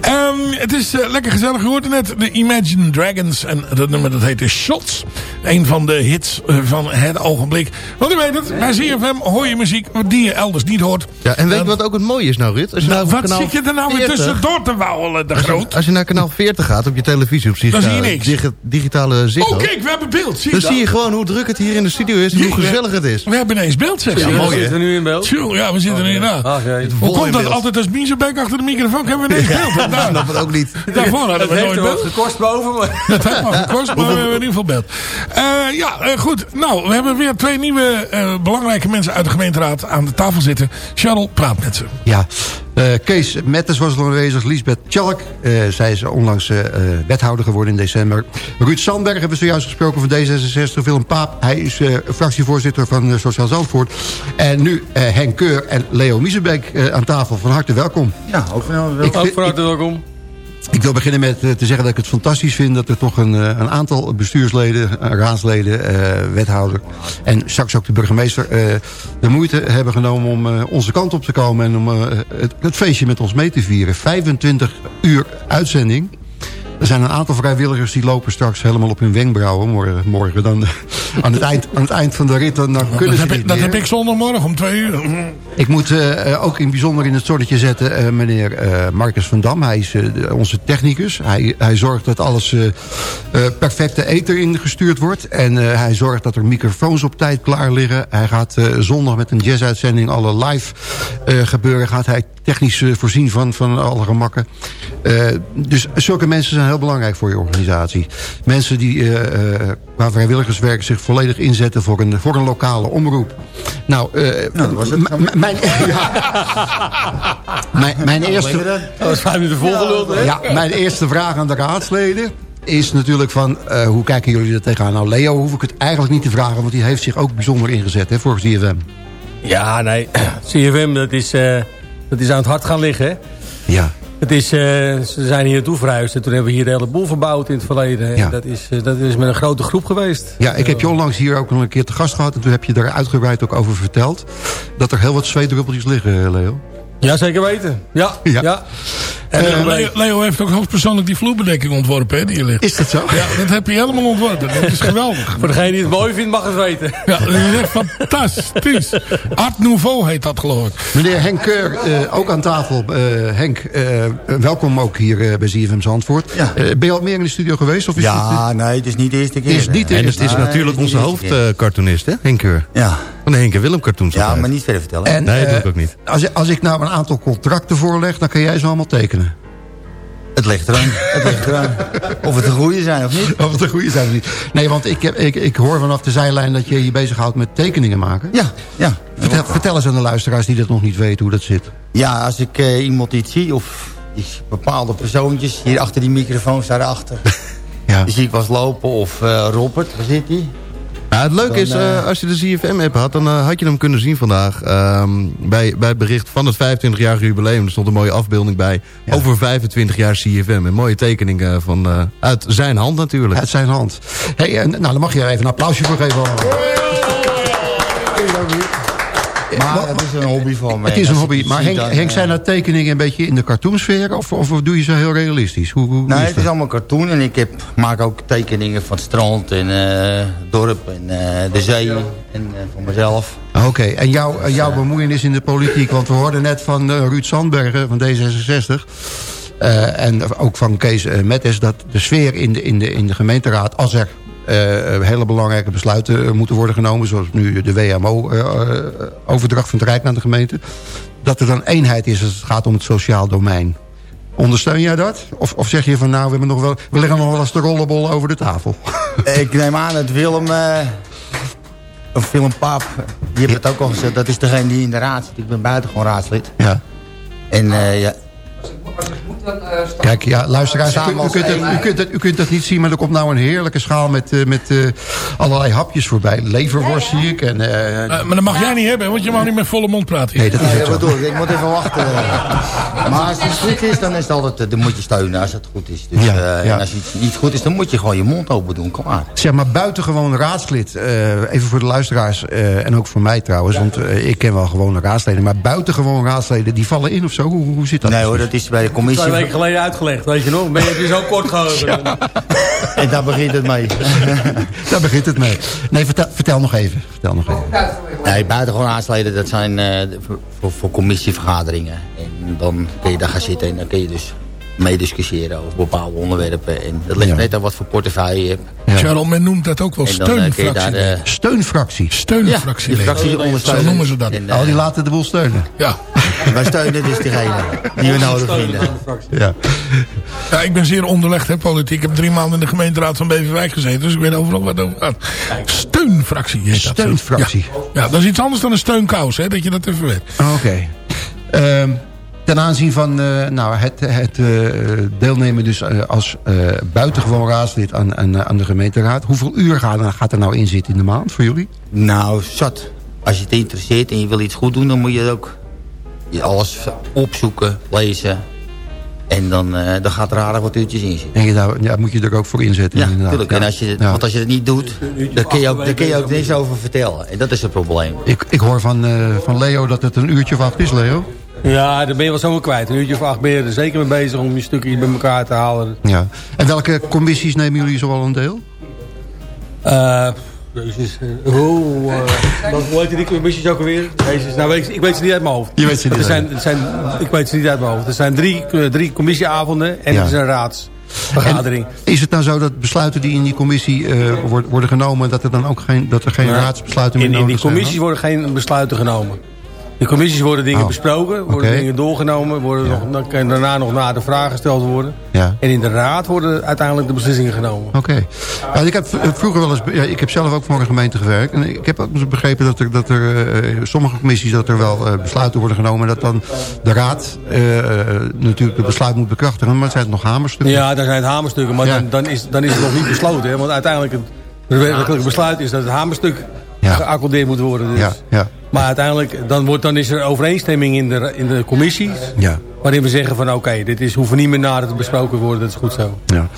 Ehm, het is lekker gezellig. Je hoorde net de Imagine Dragons en dat nummer dat heet de Shots. Een van de hits van het ogenblik. Want u weet het, bij CFM hoor je muziek die je elders niet hoort. Ja, en weet je wat ook het mooie is nou, Rit? Als je Nou, naar wat kanaal zit je er nou weer 40 tussendoor te wauwelen, de Als je, groot? als je naar kanaal 40 gaat op je televisie, op Dan zie je niks. digi- digitale Ziggo... Oh, kijk, we hebben beeld. Zie je dan dat? zie je gewoon hoe druk het hier in de studio is en hoe we- gezellig het is. We hebben ineens beeld, zeg. Ja, mooi, hè? Zitten we nu in beeld? Tjoe, ja, we zitten er inderdaad. Ach, jee. Hoe komt dat beeld. altijd als Miezenbeek achter de microfoon hebben we ineens <laughs> beeld? Ik Daar- snap het ook niet. <laughs> Daarvoor hadden we nooit er beeld. gekost boven, maar... <laughs> Dat heeft nog gekost, maar we hebben in ieder geval beeld. Eh, ja, eh, goed. Nou, we hebben weer twee nieuwe eh, belangrijke mensen uit de gemeenteraad aan de tafel zitten. Charles, praat met ze. Ja, eh, Kees Metters was er aanwezig. Lisbeth Tjalk, eh, zij is onlangs wethouder geworden in december. Ruud Sandberg hebben we zojuist gesproken van D66. Willem Paap, hij is eh, fractievoorzitter van Sociaal Zandvoort. En nu eh, Henk Keur en Leo Miezenbeek eh, aan tafel. Van harte welkom. Ja, ook van Ik Ook vind- van harte welkom. Ik wil beginnen met eh, te zeggen dat ik het fantastisch vind... dat er toch een, eh, een aantal bestuursleden, eh, raadsleden, eh, wethouder... en straks ook de burgemeester de moeite hebben genomen om onze kant op te komen... en om het, het feestje met ons mee te vieren. 25 uur uitzending. Er zijn een aantal vrijwilligers die lopen straks helemaal op hun wenkbrauwen. Morgen, morgen dan, <laughs> aan, het eind, aan het eind van de rit dan, dan kunnen Dat ze heb, ik, dat meer. heb ik zondagmorgen om twee uur. Ik moet eh, eh, ook in bijzonder in het zonnetje zetten eh, meneer Marcus van Dam. Hij is onze technicus. Hij, hij zorgt dat alles perfecte ether ingestuurd wordt. En hij zorgt dat er microfoons op tijd klaar liggen. Hij gaat zondag met een jazzuitzending alle live gebeuren. Gaat hij technisch voorzien van, van alle gemakken. Dus zulke mensen zijn heel belangrijk voor je organisatie. Mensen die eh, eh, qua vrijwilligerswerk zich volledig inzetten voor een, voor een lokale omroep. Nou, eh, m- mijn, <laughs> ja. mijn, mijn eerste... Dat was vijf minuten volgeluld, hè? Ja, mijn eerste vraag aan de raadsleden is natuurlijk van... eh, hoe kijken jullie er tegenaan? Nou, Leo hoef ik het eigenlijk niet te vragen... want die heeft zich ook bijzonder ingezet hè, voor CFM. Ja, nee. <clears throat> CFM, dat is, eh, dat is aan het hart gaan liggen, hè? Ja. Het is, eh, ze zijn hier naartoe verhuisd en toen hebben we hier de hele boel verbouwd in het verleden. Ja. En Dat, is, eh, dat is met een grote groep geweest. Ja, ik heb je onlangs hier ook nog een keer te gast gehad... en toen heb je daar uitgebreid ook over verteld... dat er heel wat zweetdruppeltjes liggen, Leo. Ja, zeker weten. Ja, Ja. ja. En Eh, Leo, Leo heeft ook hoogstpersoonlijk die vloerbedekking ontworpen, hè, die hier ligt. Is dat zo? Ja, dat heb je helemaal ontworpen. Dat is geweldig. Voor degene die het mooi vindt, mag het weten. Ja, dat is echt fantastisch. Art Nouveau heet dat, geloof ik. Meneer Henk Keur, eh, ook aan tafel. Eh, Henk, eh, welkom ook hier eh, bij ZFM Zandvoort. Ja. Eh, ben je al meer in de studio geweest? Of is Ja, nee, het is niet de eerste keer. Is niet de En eerste het is Nee, natuurlijk het is onze eerste keer. hoofdcartoonist, hè, Henk Keur. Ja, Van de Henk en Willem cartoons. ja altijd. maar niet verder vertellen. En, Nee, dat doe eh, ik ook niet. Als, als ik nou een aantal contracten voorleg, dan kan jij ze allemaal tekenen. Het ligt eraan. het ligt eraan. Of het een goede zijn of niet. Of het een goede zijn of niet. Nee, want ik, heb, ik, ik hoor vanaf de zijlijn dat je je bezighoudt met tekeningen maken. Ja, ja. Vertel, vertel eens aan de luisteraars die dat nog niet weten hoe dat zit. Ja, als ik eh, iemand iets zie, of bepaalde persoontjes... hier achter die microfoons daarachter... <laughs> Ja. die zie ik eens lopen. Of eh, Robert, waar zit hij? Nou, het leuke Dan, is, eh, eh, als je de ZFM-app had, dan eh, had je hem kunnen zien vandaag. ehm, bij, bij het bericht van het 25-jarige jubileum. Er stond een mooie afbeelding bij. Over 25 jaar CFM. Een mooie tekening van, uit zijn hand natuurlijk. Uit zijn hand. Hey, nou, dan mag je er even een applausje voor geven. Maar het is een hobby van me. Het is En een hobby. Maar Henk, dan, Henk eh, zijn dat tekeningen een beetje in de cartoonsfeer? Of, of doe je ze heel realistisch? Hoe, Nee, is het is allemaal cartoon. En ik heb, maak ook tekeningen van het strand en eh, dorp en eh, de zee. En van mezelf. Oké, en jouw, jouw bemoeienis in de politiek. Want we hoorden net van Ruud Sandbergen van D66... eh, en ook van Kees uh, Mettes... dat de sfeer in de, in de, in de gemeenteraad... als er hele belangrijke besluiten eh, moeten worden genomen... zoals nu de WMO-overdracht van het Rijk naar de gemeente... dat er dan eenheid is als het gaat om het sociaal domein. Ondersteun jij dat? Of, of zeg je van nou, we, hebben nog wel, we leggen nog wel eens de rollenbol over de tafel? <laughs> ik neem aan dat Willem... eh, Of Willem Paap, die heeft het ook al gezegd. Dat is degene die in de raad zit. Ik ben buitengewoon raadslid. Ja. En eh, ja, Kijk, ja, luisteraars, u, u, kunt het, u, kunt het, u kunt dat niet zien, maar er komt nou een heerlijke schaal met, eh, met eh, allerlei hapjes voorbij. Leverworst zie ik. En, eh, Eh, maar dat mag jij niet hebben, want je mag niet met volle mond praten. nee, dat is ja, het doe ik? Moet even wachten. <laughs> maar als het goed is, dan, is het altijd, eh, dan moet je steunen als het goed is. Dus, Ja, eh, ja. En als het niet goed is, dan moet je gewoon je mond open doen. Kom maar. Zeg maar buitengewoon raadslid. eh, even voor de luisteraars eh, en ook voor mij trouwens. Want eh, ik ken wel gewone raadsleden. Maar buitengewoon raadsleden, die vallen in of zo? Hoe, hoe zit dat? Nee hoor, dat is bij de commissie. Weken geleden uitgelegd, weet je nog? Ben je, heb je zo kort gehouden? En daar begint het mee. <laughs> Daar begint het mee. Nee, vertel, vertel nog even. Vertel nog even. Nee, buitengewoon raadsleden, dat zijn eh, voor, voor, voor commissievergaderingen. En dan kun je daar gaan zitten en dan kun je dus meediscussiëren over bepaalde onderwerpen. En dat ligt Ja. net aan wat voor portefeuille je hebt. Charles, men noemt dat ook wel eh, steunfractie. daar, eh, Steunfractie. Steunfractie. Ja, die fractie Zo ondersteunen. noemen ze dat. En, eh, Oh, die laten de boel steunen. Ja. <laughs> Wij steunen dus diegene die we nodig vinden. Ja. ja, ik ben zeer onderlegd, hè, politiek. Ik heb drie maanden in de gemeenteraad van Beverwijk gezeten. Dus ik weet overal wat over gaat. Steunfractie heet dat. Steunfractie. Ja. ja, dat is iets anders dan een steunkous, hè, dat je dat even weet. Oh, Oké. Ehm, ten aanzien van eh, nou, het, het eh, deelnemen dus eh, als buitengewoon raadslid aan, aan, aan de gemeenteraad. Hoeveel uur gaat, er nou in zitten in de maand voor jullie? Nou, zat. Als je het interesseert en je wil iets goed doen, dan moet je ook alles opzoeken, lezen. En dan, eh, dan gaat er aardig wat uurtjes in zitten. En je daar, ja, moet je er ook voor inzetten? Ja, inderdaad. natuurlijk. En als je, Ja. Want als je het niet doet, dan kun je ook, daar kun je ook niks over vertellen. En dat is het probleem. Ik, ik hoor van, eh, van Leo dat het een uurtje of acht is, Leo. Ja, daar ben je wel zomaar kwijt. Een uurtje of acht ben je er zeker mee bezig om je stukjes bij elkaar te halen. Ja. En welke commissies nemen jullie zoal een deel? Eh Jezus. Hoe, eh, <laughs> wat- hoe heet die commissies ook alweer? Jezus, nou weet ik, ik weet ze niet uit mijn hoofd. Je weet ze niet Er zijn, er zijn, ik weet ze niet uit mijn hoofd. Er zijn drie, eh, drie commissieavonden en Ja. er is een raadsvergadering. Is het nou zo dat besluiten die in die commissie eh, worden genomen... dat er dan ook geen, dat er geen raadsbesluiten meer in, in nodig die zijn? commissies worden geen besluiten genomen. De commissies worden dingen Oh. besproken, worden dingen doorgenomen, worden nog, dan kan daarna nog na de vragen gesteld worden. Ja. En in de raad worden uiteindelijk de beslissingen genomen. Oké. Nou, ik heb v- vroeger wel eens... Ja, ik heb zelf ook voor een gemeente gewerkt. En ik heb ook begrepen dat er, dat er eh, sommige commissies... dat er wel eh, besluiten worden genomen... dat dan de raad eh, eh, natuurlijk het besluit moet bekrachtigen. Maar het zijn nog hamerstukken. Ja, daar zijn het hamerstukken, maar dan, dan, is, dan is het nog niet besloten. Hè? Want uiteindelijk het, het besluit is dat het hamerstuk Ja. geaccordeerd moet worden. Dus. Ja, ja, Maar uiteindelijk dan, wordt, dan is er overeenstemming in de, in de commissies. ja. Waarin we zeggen van oké, dit is, hoeft niet meer nader te besproken worden. Dat is goed zo. ja.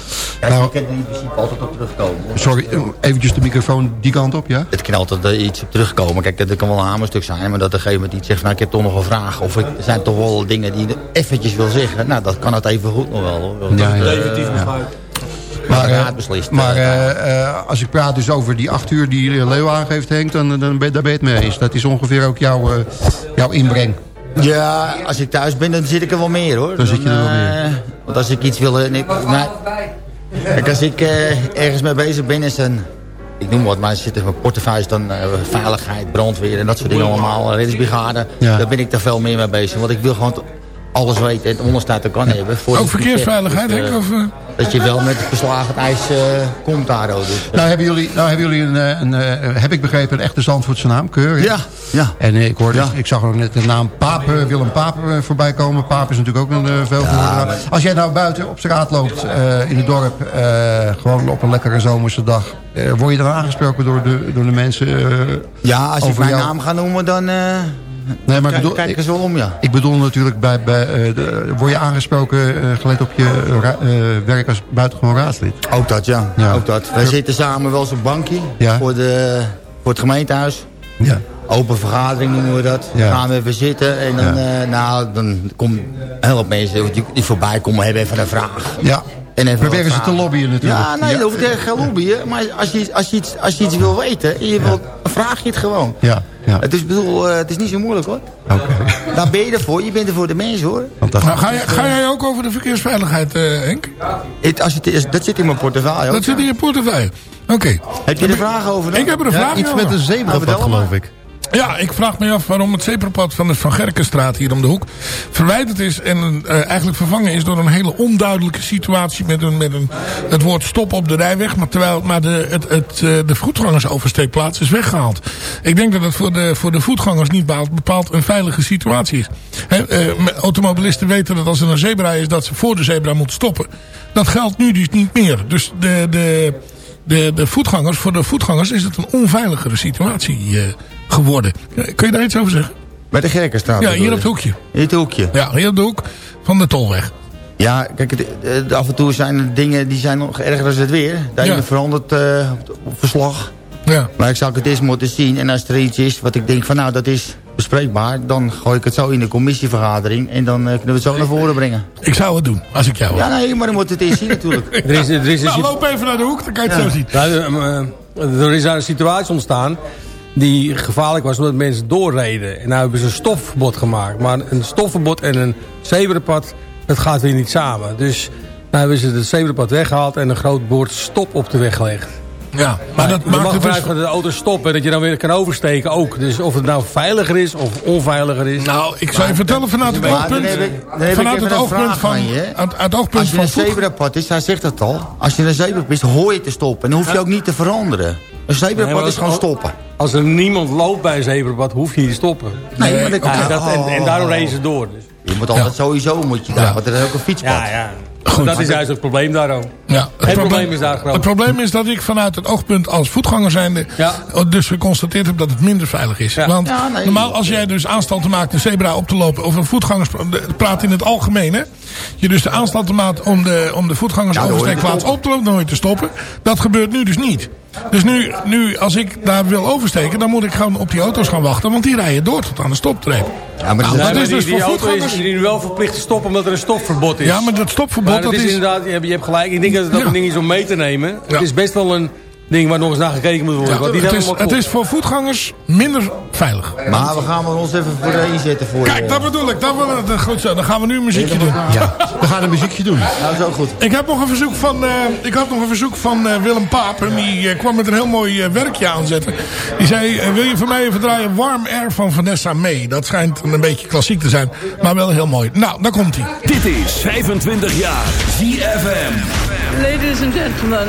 Ja, Nou, je kan er in principe altijd op terugkomen. sorry, eh, eventjes de microfoon die kant op, ja? Het kan altijd eh, iets op terugkomen. Kijk, dat kan wel een hamerstuk zijn, maar dat op een gegeven moment iets zegt van, nou, ik heb toch nog een vraag. Of er zijn toch wel dingen die je eventjes wil zeggen. Nou, dat kan het even goed nog wel. Hoor. Want Ja, ja. eh. Maar, de eh, raad beslist. maar eh, eh, als ik praat dus over die acht uur die Leo aangeeft, Henk... dan, dan ben, daar ben je het mee eens. Dat is ongeveer ook jouw, eh, jouw inbreng. Ja, als ik thuis ben, dan zit ik er wel meer hoor. Dan zit je er wel meer. Want als ik iets wil... ik, nou, kijk, als ik ergens mee bezig ben, is dan... Ik noem wat, maar zitten mijn portefeuille dan eh, veiligheid, brandweer en dat soort dingen allemaal. Reddingsbrigade, Ja. daar ben ik daar veel meer mee bezig. Want ik wil gewoon alles weten en onderstaat er kan hebben. voordat Ook ik verkeersveiligheid, zeg. Dus, eh, Of, eh? Dat je wel met het beslagen ijs eh, komt daar. Dus, eh, Nou hebben jullie, nou hebben jullie een, eh, een eh, heb ik begrepen, een echte Zandvoortse naam, Keur. ja, ja. En eh, ik, hoorde, Ja. ik zag ook net de naam Paap, eh, Willem Paap eh, voorbij komen. Paap is natuurlijk ook een veel Als jij nou buiten op straat loopt eh, in het dorp, eh, gewoon op een lekkere zomerse dag. eh, word je dan aangesproken door de, door de mensen? eh, ja, als ik over mijn jou? naam ga noemen, dan eh Nee, maar ik kijk, bedoel, kijk ik, eens wel om, ja. ik bedoel natuurlijk, bij, bij, eh, de, word je aangesproken eh, gelet op je eh, werk als buitengewoon raadslid? Ook dat, ja. Ja. Ook dat. Wij zitten samen wel eens op een bankje Ja. voor, de, voor het gemeentehuis. Ja. Open vergadering noemen we dat. Ja. Gaan we even zitten en dan, Ja. eh, nou, dan komen hele hoop mensen die, die voorbij komen hebben even een vraag. Ja. En even Proberen wat ze te lobbyen natuurlijk. Ja, nee, dat hoeft echt geen lobbyen. Maar als je, als, je iets, als je iets wil weten en je wilt, vraag je het gewoon. Ja, ja. Het is, bedoel, eh, het is niet zo moeilijk hoor. Oké. Daar ben je ervoor. Je bent er voor de mensen hoor. Nou, ga, jij, ga jij ook over de verkeersveiligheid, eh, Henk? Het, als je, het is- dat zit in mijn portefeuille ook. Dat zit in je portefeuille. Oké. Heb je er vragen over? dan? Ik heb er een vraag Iets over. met een zebrapad, vertel maar. geloof ik. Ja, ik vraag me af waarom het zebrapad van de Van Gerkenstraat hier om de hoek verwijderd is en eh, eigenlijk vervangen is door een hele onduidelijke situatie met, een, met een, het woord stop op de rijweg, maar, terwijl, maar de, het, het, eh, de voetgangersoversteekplaats is weggehaald. Ik denk dat het voor de, voor de voetgangers niet bepaald, een veilige situatie is. Eh, automobilisten weten dat als er een zebra is dat ze voor de zebra moeten stoppen. Dat geldt nu dus niet meer. Dus de, de, de, de voetgangers, voor de voetgangers is het een onveiligere situatie geworden. Kun je daar iets over zeggen? Bij de Gerkenstraat. Ja, hier op het hoekje. Hier het hoekje. Ja, hier op de hoek van de Tolweg. Ja, kijk, het, het- af en toe zijn er dingen die zijn nog erger dan het weer. Ene Ja. verandert eh, op, verslag. Ja. Maar ik zou het eens moeten zien. En als er iets is wat ik denk van nou, dat is bespreekbaar. Dan gooi ik het zo in de commissievergadering. En dan eh, kunnen we het zo naar voren brengen. Ik zou het doen, als ik jou was. Ja, nee, maar dan moet het eens zien natuurlijk. <laughs> Er is, er is Nou, loop even naar de hoek, dan kan je het Ja. zo zien. Ja, er, eh, er is daar een situatie ontstaan die gevaarlijk was omdat mensen doorreden. En nou hebben ze een stofverbod gemaakt. Maar een stofverbod en een zebrapad, dat gaat weer niet samen. Dus nou hebben ze het zebrapad weggehaald en een groot bord stop op de weg gelegd. Ja, maar dat je maakt mag het dus... dat de auto stoppen en dat je dan weer kan oversteken ook. Dus of het nou veiliger is of onveiliger is. Nou, ik zou je vertellen vanuit het oogpunt... Vanuit het oogpunt van... Uit, uit het oogpunt Als je van een zebrapad is, hij zegt dat al. Als je een zebrapad is, hoor je te stoppen. En dan hoef je ook niet te veranderen. Een zebrapad is gewoon stoppen. Als er niemand loopt bij een zebrapad, hoef je niet te stoppen. Nee, maar dat- Ja, dat, en, en daarom Oh. reden ze door. Dus. Je moet altijd sowieso, moet je daar, want er is ook een fietspad. Ja, ja. dat is juist het probleem daarom. Ja, Het, probleem is daar groot. Het probleem is dat ik vanuit het oogpunt als voetganger zijnde... dus geconstateerd heb dat het minder veilig is. Want Ja, nee. normaal als jij dus aanstalten maakt een zebra op te lopen... of een voetgangers... praat in het algemeen, hè. Je dus de aanstalten maakt om de, om de voetgangersoversteekplaats op te lopen... dan hoor je te stoppen. Dat gebeurt nu dus niet. Dus nu, nu, als ik daar wil oversteken... dan moet ik gewoon op die auto's gaan wachten... want die rijden door tot aan de stoptreep. Ja, maar Nou, dat maar is die, dus die voor auto voetgangers... is nu wel verplicht te stoppen omdat er een stopverbod is. Ja, maar dat stopverbod, Maar dat is, is- inderdaad, je hebt, gelijk. Ik denk dat het ook Ja. een ding is om mee te nemen. Het is best wel een ding waar nog eens naar gekeken moet worden. Ja, want die het, is, het is voor voetgangers minder veilig. Maar we gaan er ons even voor de inzetten voor Kijk, je. dat bedoel ik. Dat, dat, goed zo, dan gaan we nu een muziekje doen. Ja, <laughs> we gaan een muziekje doen. Nou, zo goed. Ik heb nog een verzoek van, eh, ik had nog een verzoek van eh, Willem Paap. En die eh, kwam met een heel mooi eh, werkje aanzetten. Die zei, eh, wil je voor mij even draaien Warm Air van Vanessa May. Dat schijnt een beetje klassiek te zijn. Maar wel heel mooi. Nou, daar komt hij. Dit is 25 jaar ZFM. Ladies and gentlemen,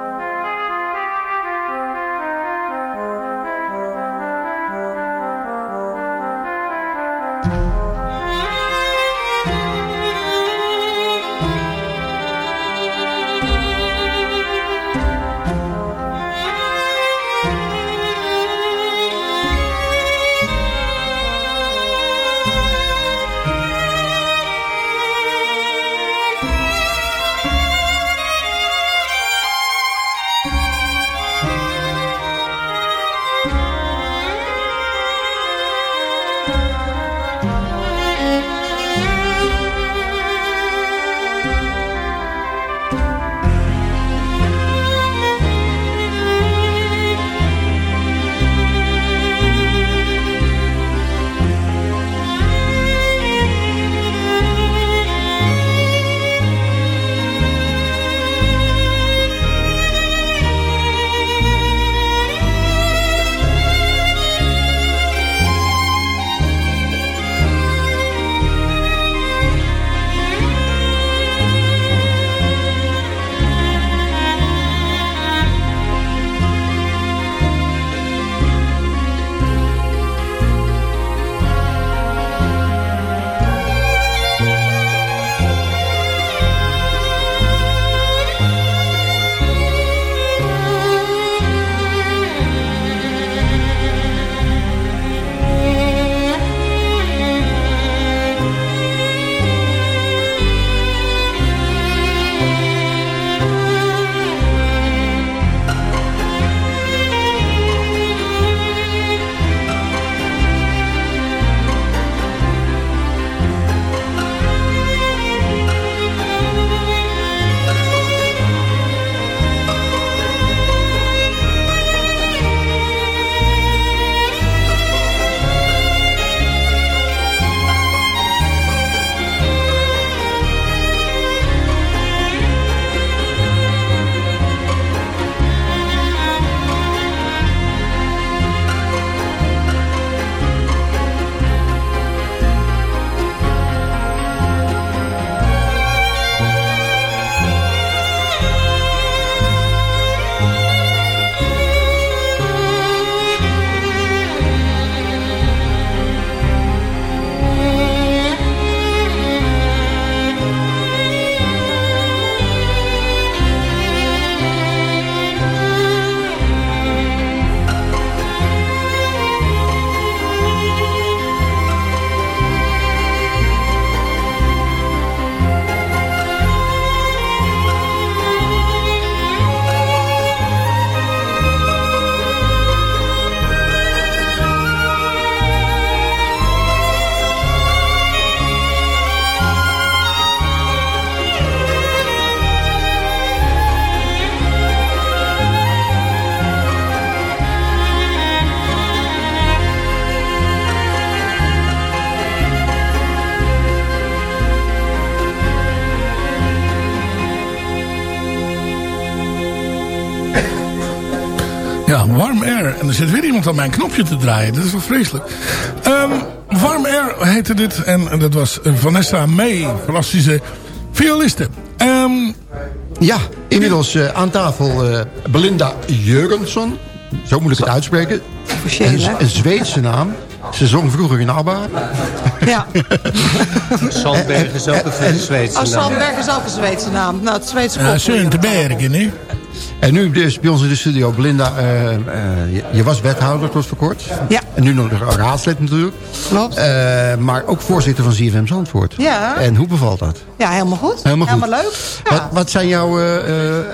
Ja, Warm Air. En er zit weer iemand aan mijn knopje te draaien. Dat is wel vreselijk. Ehm, warm Air heette dit. En, dat was Vanessa May. Fantastische violiste. Ehm, Ja, inmiddels eh, aan tafel eh, Belinda Jurgensson. Zo moet ik het uitspreken. Een, Zweedse naam. Ze zong vroeger in ABBA. Ja. <laughs> Zandberg is ook een Zweedse Oh, naam. Sandberg is ook een Zweedse naam. Nou, het Zweedse ja, kop. Søren te Bergen, hè? En nu dus bij ons in de studio Belinda. eh, eh, je, je was wethouder tot voor kort. Ja. En nu nog raadslid natuurlijk. Klopt. Eh, maar ook voorzitter van ZFM Zandvoort. Ja. En hoe bevalt dat? Ja, helemaal goed. Helemaal goed. leuk. Wat, wat zijn jouw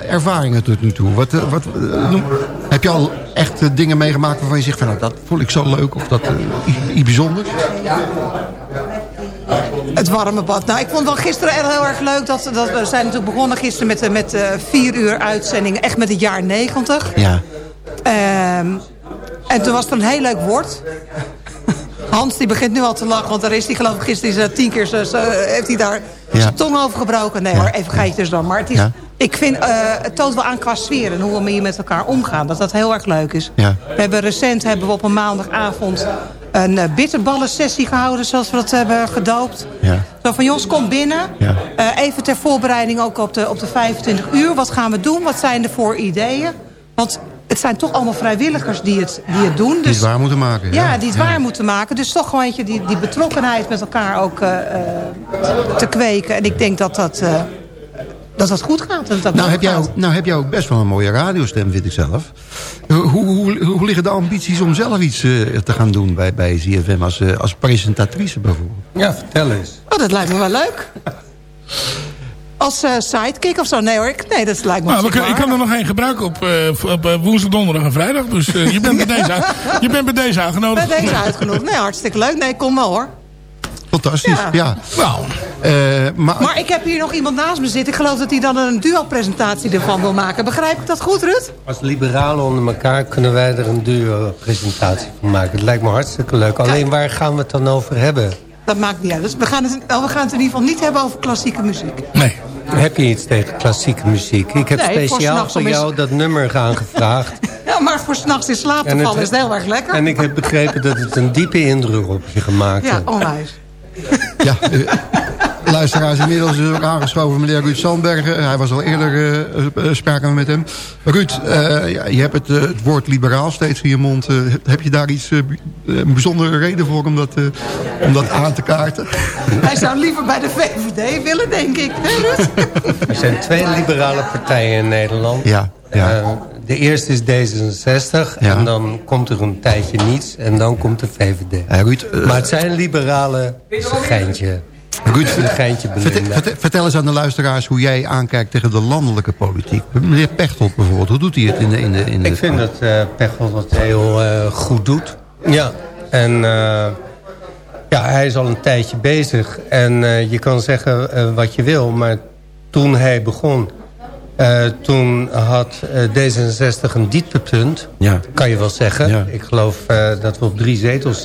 ervaringen tot nu toe? Wat, wat, noem- heb je al echt dingen meegemaakt waarvan je zegt... Van, nou, dat vond ik zo leuk of dat iets bijzonders? Het warme bad. Nou, ik vond wel gisteren heel, heel erg leuk. Dat, dat we zijn natuurlijk begonnen gisteren met, eh, met eh, vier uur uitzending. Echt met het jaar negentig. Ja. Ehm, en toen was het een heel leuk woord. Hans die begint nu al te lachen, want daar is hij geloof ik gisteren is, eh, tien keer zo, zo, heeft hij daar Ja. zijn tong over gebroken. Nee hoor, even geitjes dan. Maar het is, Ja. ik vind, het toont wel aan qua sfeer en hoe we hier met elkaar omgaan. Dat dat heel erg leuk is. Ja. We hebben recent hebben we op een maandagavond een uh, bitterballen sessie gehouden, zoals we dat hebben gedoopt. Ja. Zo van, jongens, kom binnen. Ja. Eh, even ter voorbereiding ook op de, op de 25 uur. Wat gaan we doen? Wat zijn er voor ideeën? Want het zijn toch allemaal vrijwilligers die het, die het doen. Die Dus, het waar moeten maken. ja, die het waar moeten maken. Dus toch gewoon die, die betrokkenheid met elkaar ook eh, te kweken. En ik denk dat dat, dat, dat goed gaat. Dat dat Nou goed heb, jij gaat. ook, nou heb jij ook best wel een mooie radiostem, vind ik zelf. Hoe, hoe, hoe liggen de ambities om zelf iets eh, te gaan doen bij, bij ZFM als, eh, als presentatrice bijvoorbeeld? Ja, vertel eens. Oh, dat lijkt me wel leuk. Als eh, sidekick of zo. Nee hoor, ik, nee, dat lijkt me Nou, ik kan er nog één gebruiken op, eh, op woensdag, donderdag en vrijdag. Dus eh, je, bent bij <laughs> deze, je bent bij deze uitgenodigd. Bij deze uitgenodigd. Nee, hartstikke leuk. Nee, kom wel hoor. Fantastisch, ja. Ja. Nou, maar, Maar ik heb hier nog iemand naast me zitten. Ik geloof dat hij dan een duo-presentatie ervan wil maken. Begrijp ik dat goed, Ruud? Als liberalen onder elkaar kunnen wij er een duo-presentatie van maken. Het lijkt me hartstikke leuk. Alleen waar gaan we het dan over hebben? Dat maakt niet uit. Dus we gaan, het, oh, we gaan het in ieder geval niet hebben over klassieke muziek. Nee. Heb je iets tegen klassieke muziek? Ik heb Nee, speciaal voor jou dat nummer aangevraagd. <laughs> Ja, maar voor s'nachts in slaap te vallen is het heel erg lekker. en ik heb begrepen dat het een diepe indruk op je gemaakt Ja, heeft. onwijs. Ja, eh, luisteraars inmiddels is ook aangeschoven meneer Ruud Sandbergen. Hij was al eerder, eh, eh, spraken we met hem. Ruud, eh, ja, je hebt het, eh, het woord liberaal steeds in je mond. Eh, heb je daar iets, eh, eh, een bijzondere reden voor om dat, eh, om dat aan te kaarten? Hij zou liever bij de VVD willen, denk ik. Hè, Ruud? Er zijn twee liberale partijen in Nederland. Ja, ja. Eh, de eerste is D66 Ja. en dan komt er een tijdje niets en dan komt de VVD. Eh, Ruud, maar het zijn liberale geintje. Ruud, Een geintje vertel, vertel- eens aan de luisteraars hoe jij aankijkt tegen de landelijke politiek. Meneer Pechtold bijvoorbeeld, hoe doet hij het in de... In de, in de Ik vind dat eh Pechel dat heel eh, goed doet. Ja, en eh, ja, hij is al een tijdje bezig. En eh, je kan zeggen wat je wil, maar toen hij begon... eh, toen had eh, D66 een dieptepunt, Ja. kan je wel zeggen. Ja. Ik geloof eh, dat we op drie zetels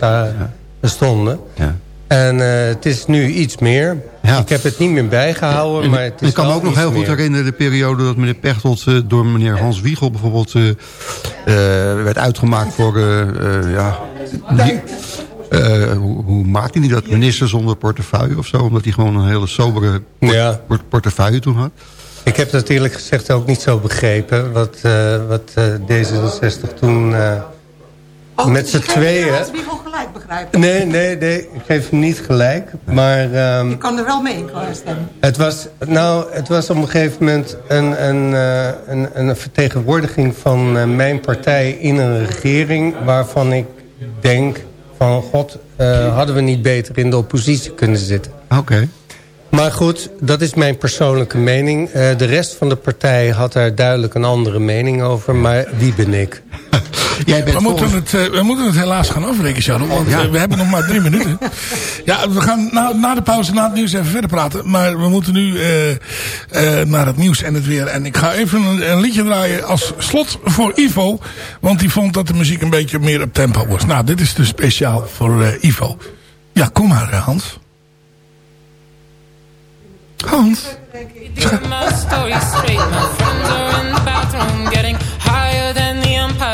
stonden. Ja. En het is nu iets meer. Ja. Ik heb het niet meer bijgehouden, maar het is ik kan me ook nog heel goed herinneren de periode dat meneer Pechtold door meneer Hans Wiegel bijvoorbeeld werd uitgemaakt voor, ja, die- hoe, hoe maakte hij dat? Minister zonder portefeuille of zo? Omdat hij gewoon een hele sobere Ja. portefeuille toen had. Ik heb dat eerlijk gezegd ook niet zo begrepen. Wat, eh, wat eh, D66 toen eh, met z'n tweeën... Wiegel gelijk begrijpen. Nee, nee, nee. Ik geef hem niet gelijk. Maar ehm, Ik kan er wel mee in stemmen. het, was, nou, het was op een gegeven moment een, een, eh, een, een vertegenwoordiging van eh, mijn partij in een regering... waarvan ik denk van god, eh, hadden we niet beter in de oppositie kunnen zitten. Oké. Maar goed, dat is mijn persoonlijke mening. Eh, de rest van de partij had daar duidelijk een andere mening over. Maar wie ben ik? <laughs> Jij bent We moeten, volgens- het, eh, we moeten het helaas gaan afbreken, Sharon. Want Ja. eh, we hebben nog maar drie minuten. Ja, we gaan na, na de pauze, na het nieuws even verder praten. Maar we moeten nu eh, eh, naar het nieuws en het weer. En ik ga even een, een liedje draaien als slot voor Ivo. Want die vond dat de muziek een beetje meer op tempo was. Nou, dit is dus speciaal voor Ivo. Ja, kom maar Hans.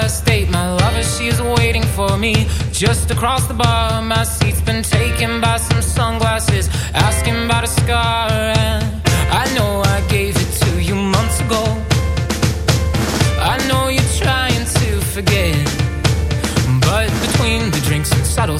State Just across the bar, my seat's been taken by some sunglasses, asking about a scar. And I know I gave it to you months ago. I know you're trying to forget. But between the drinks and subtle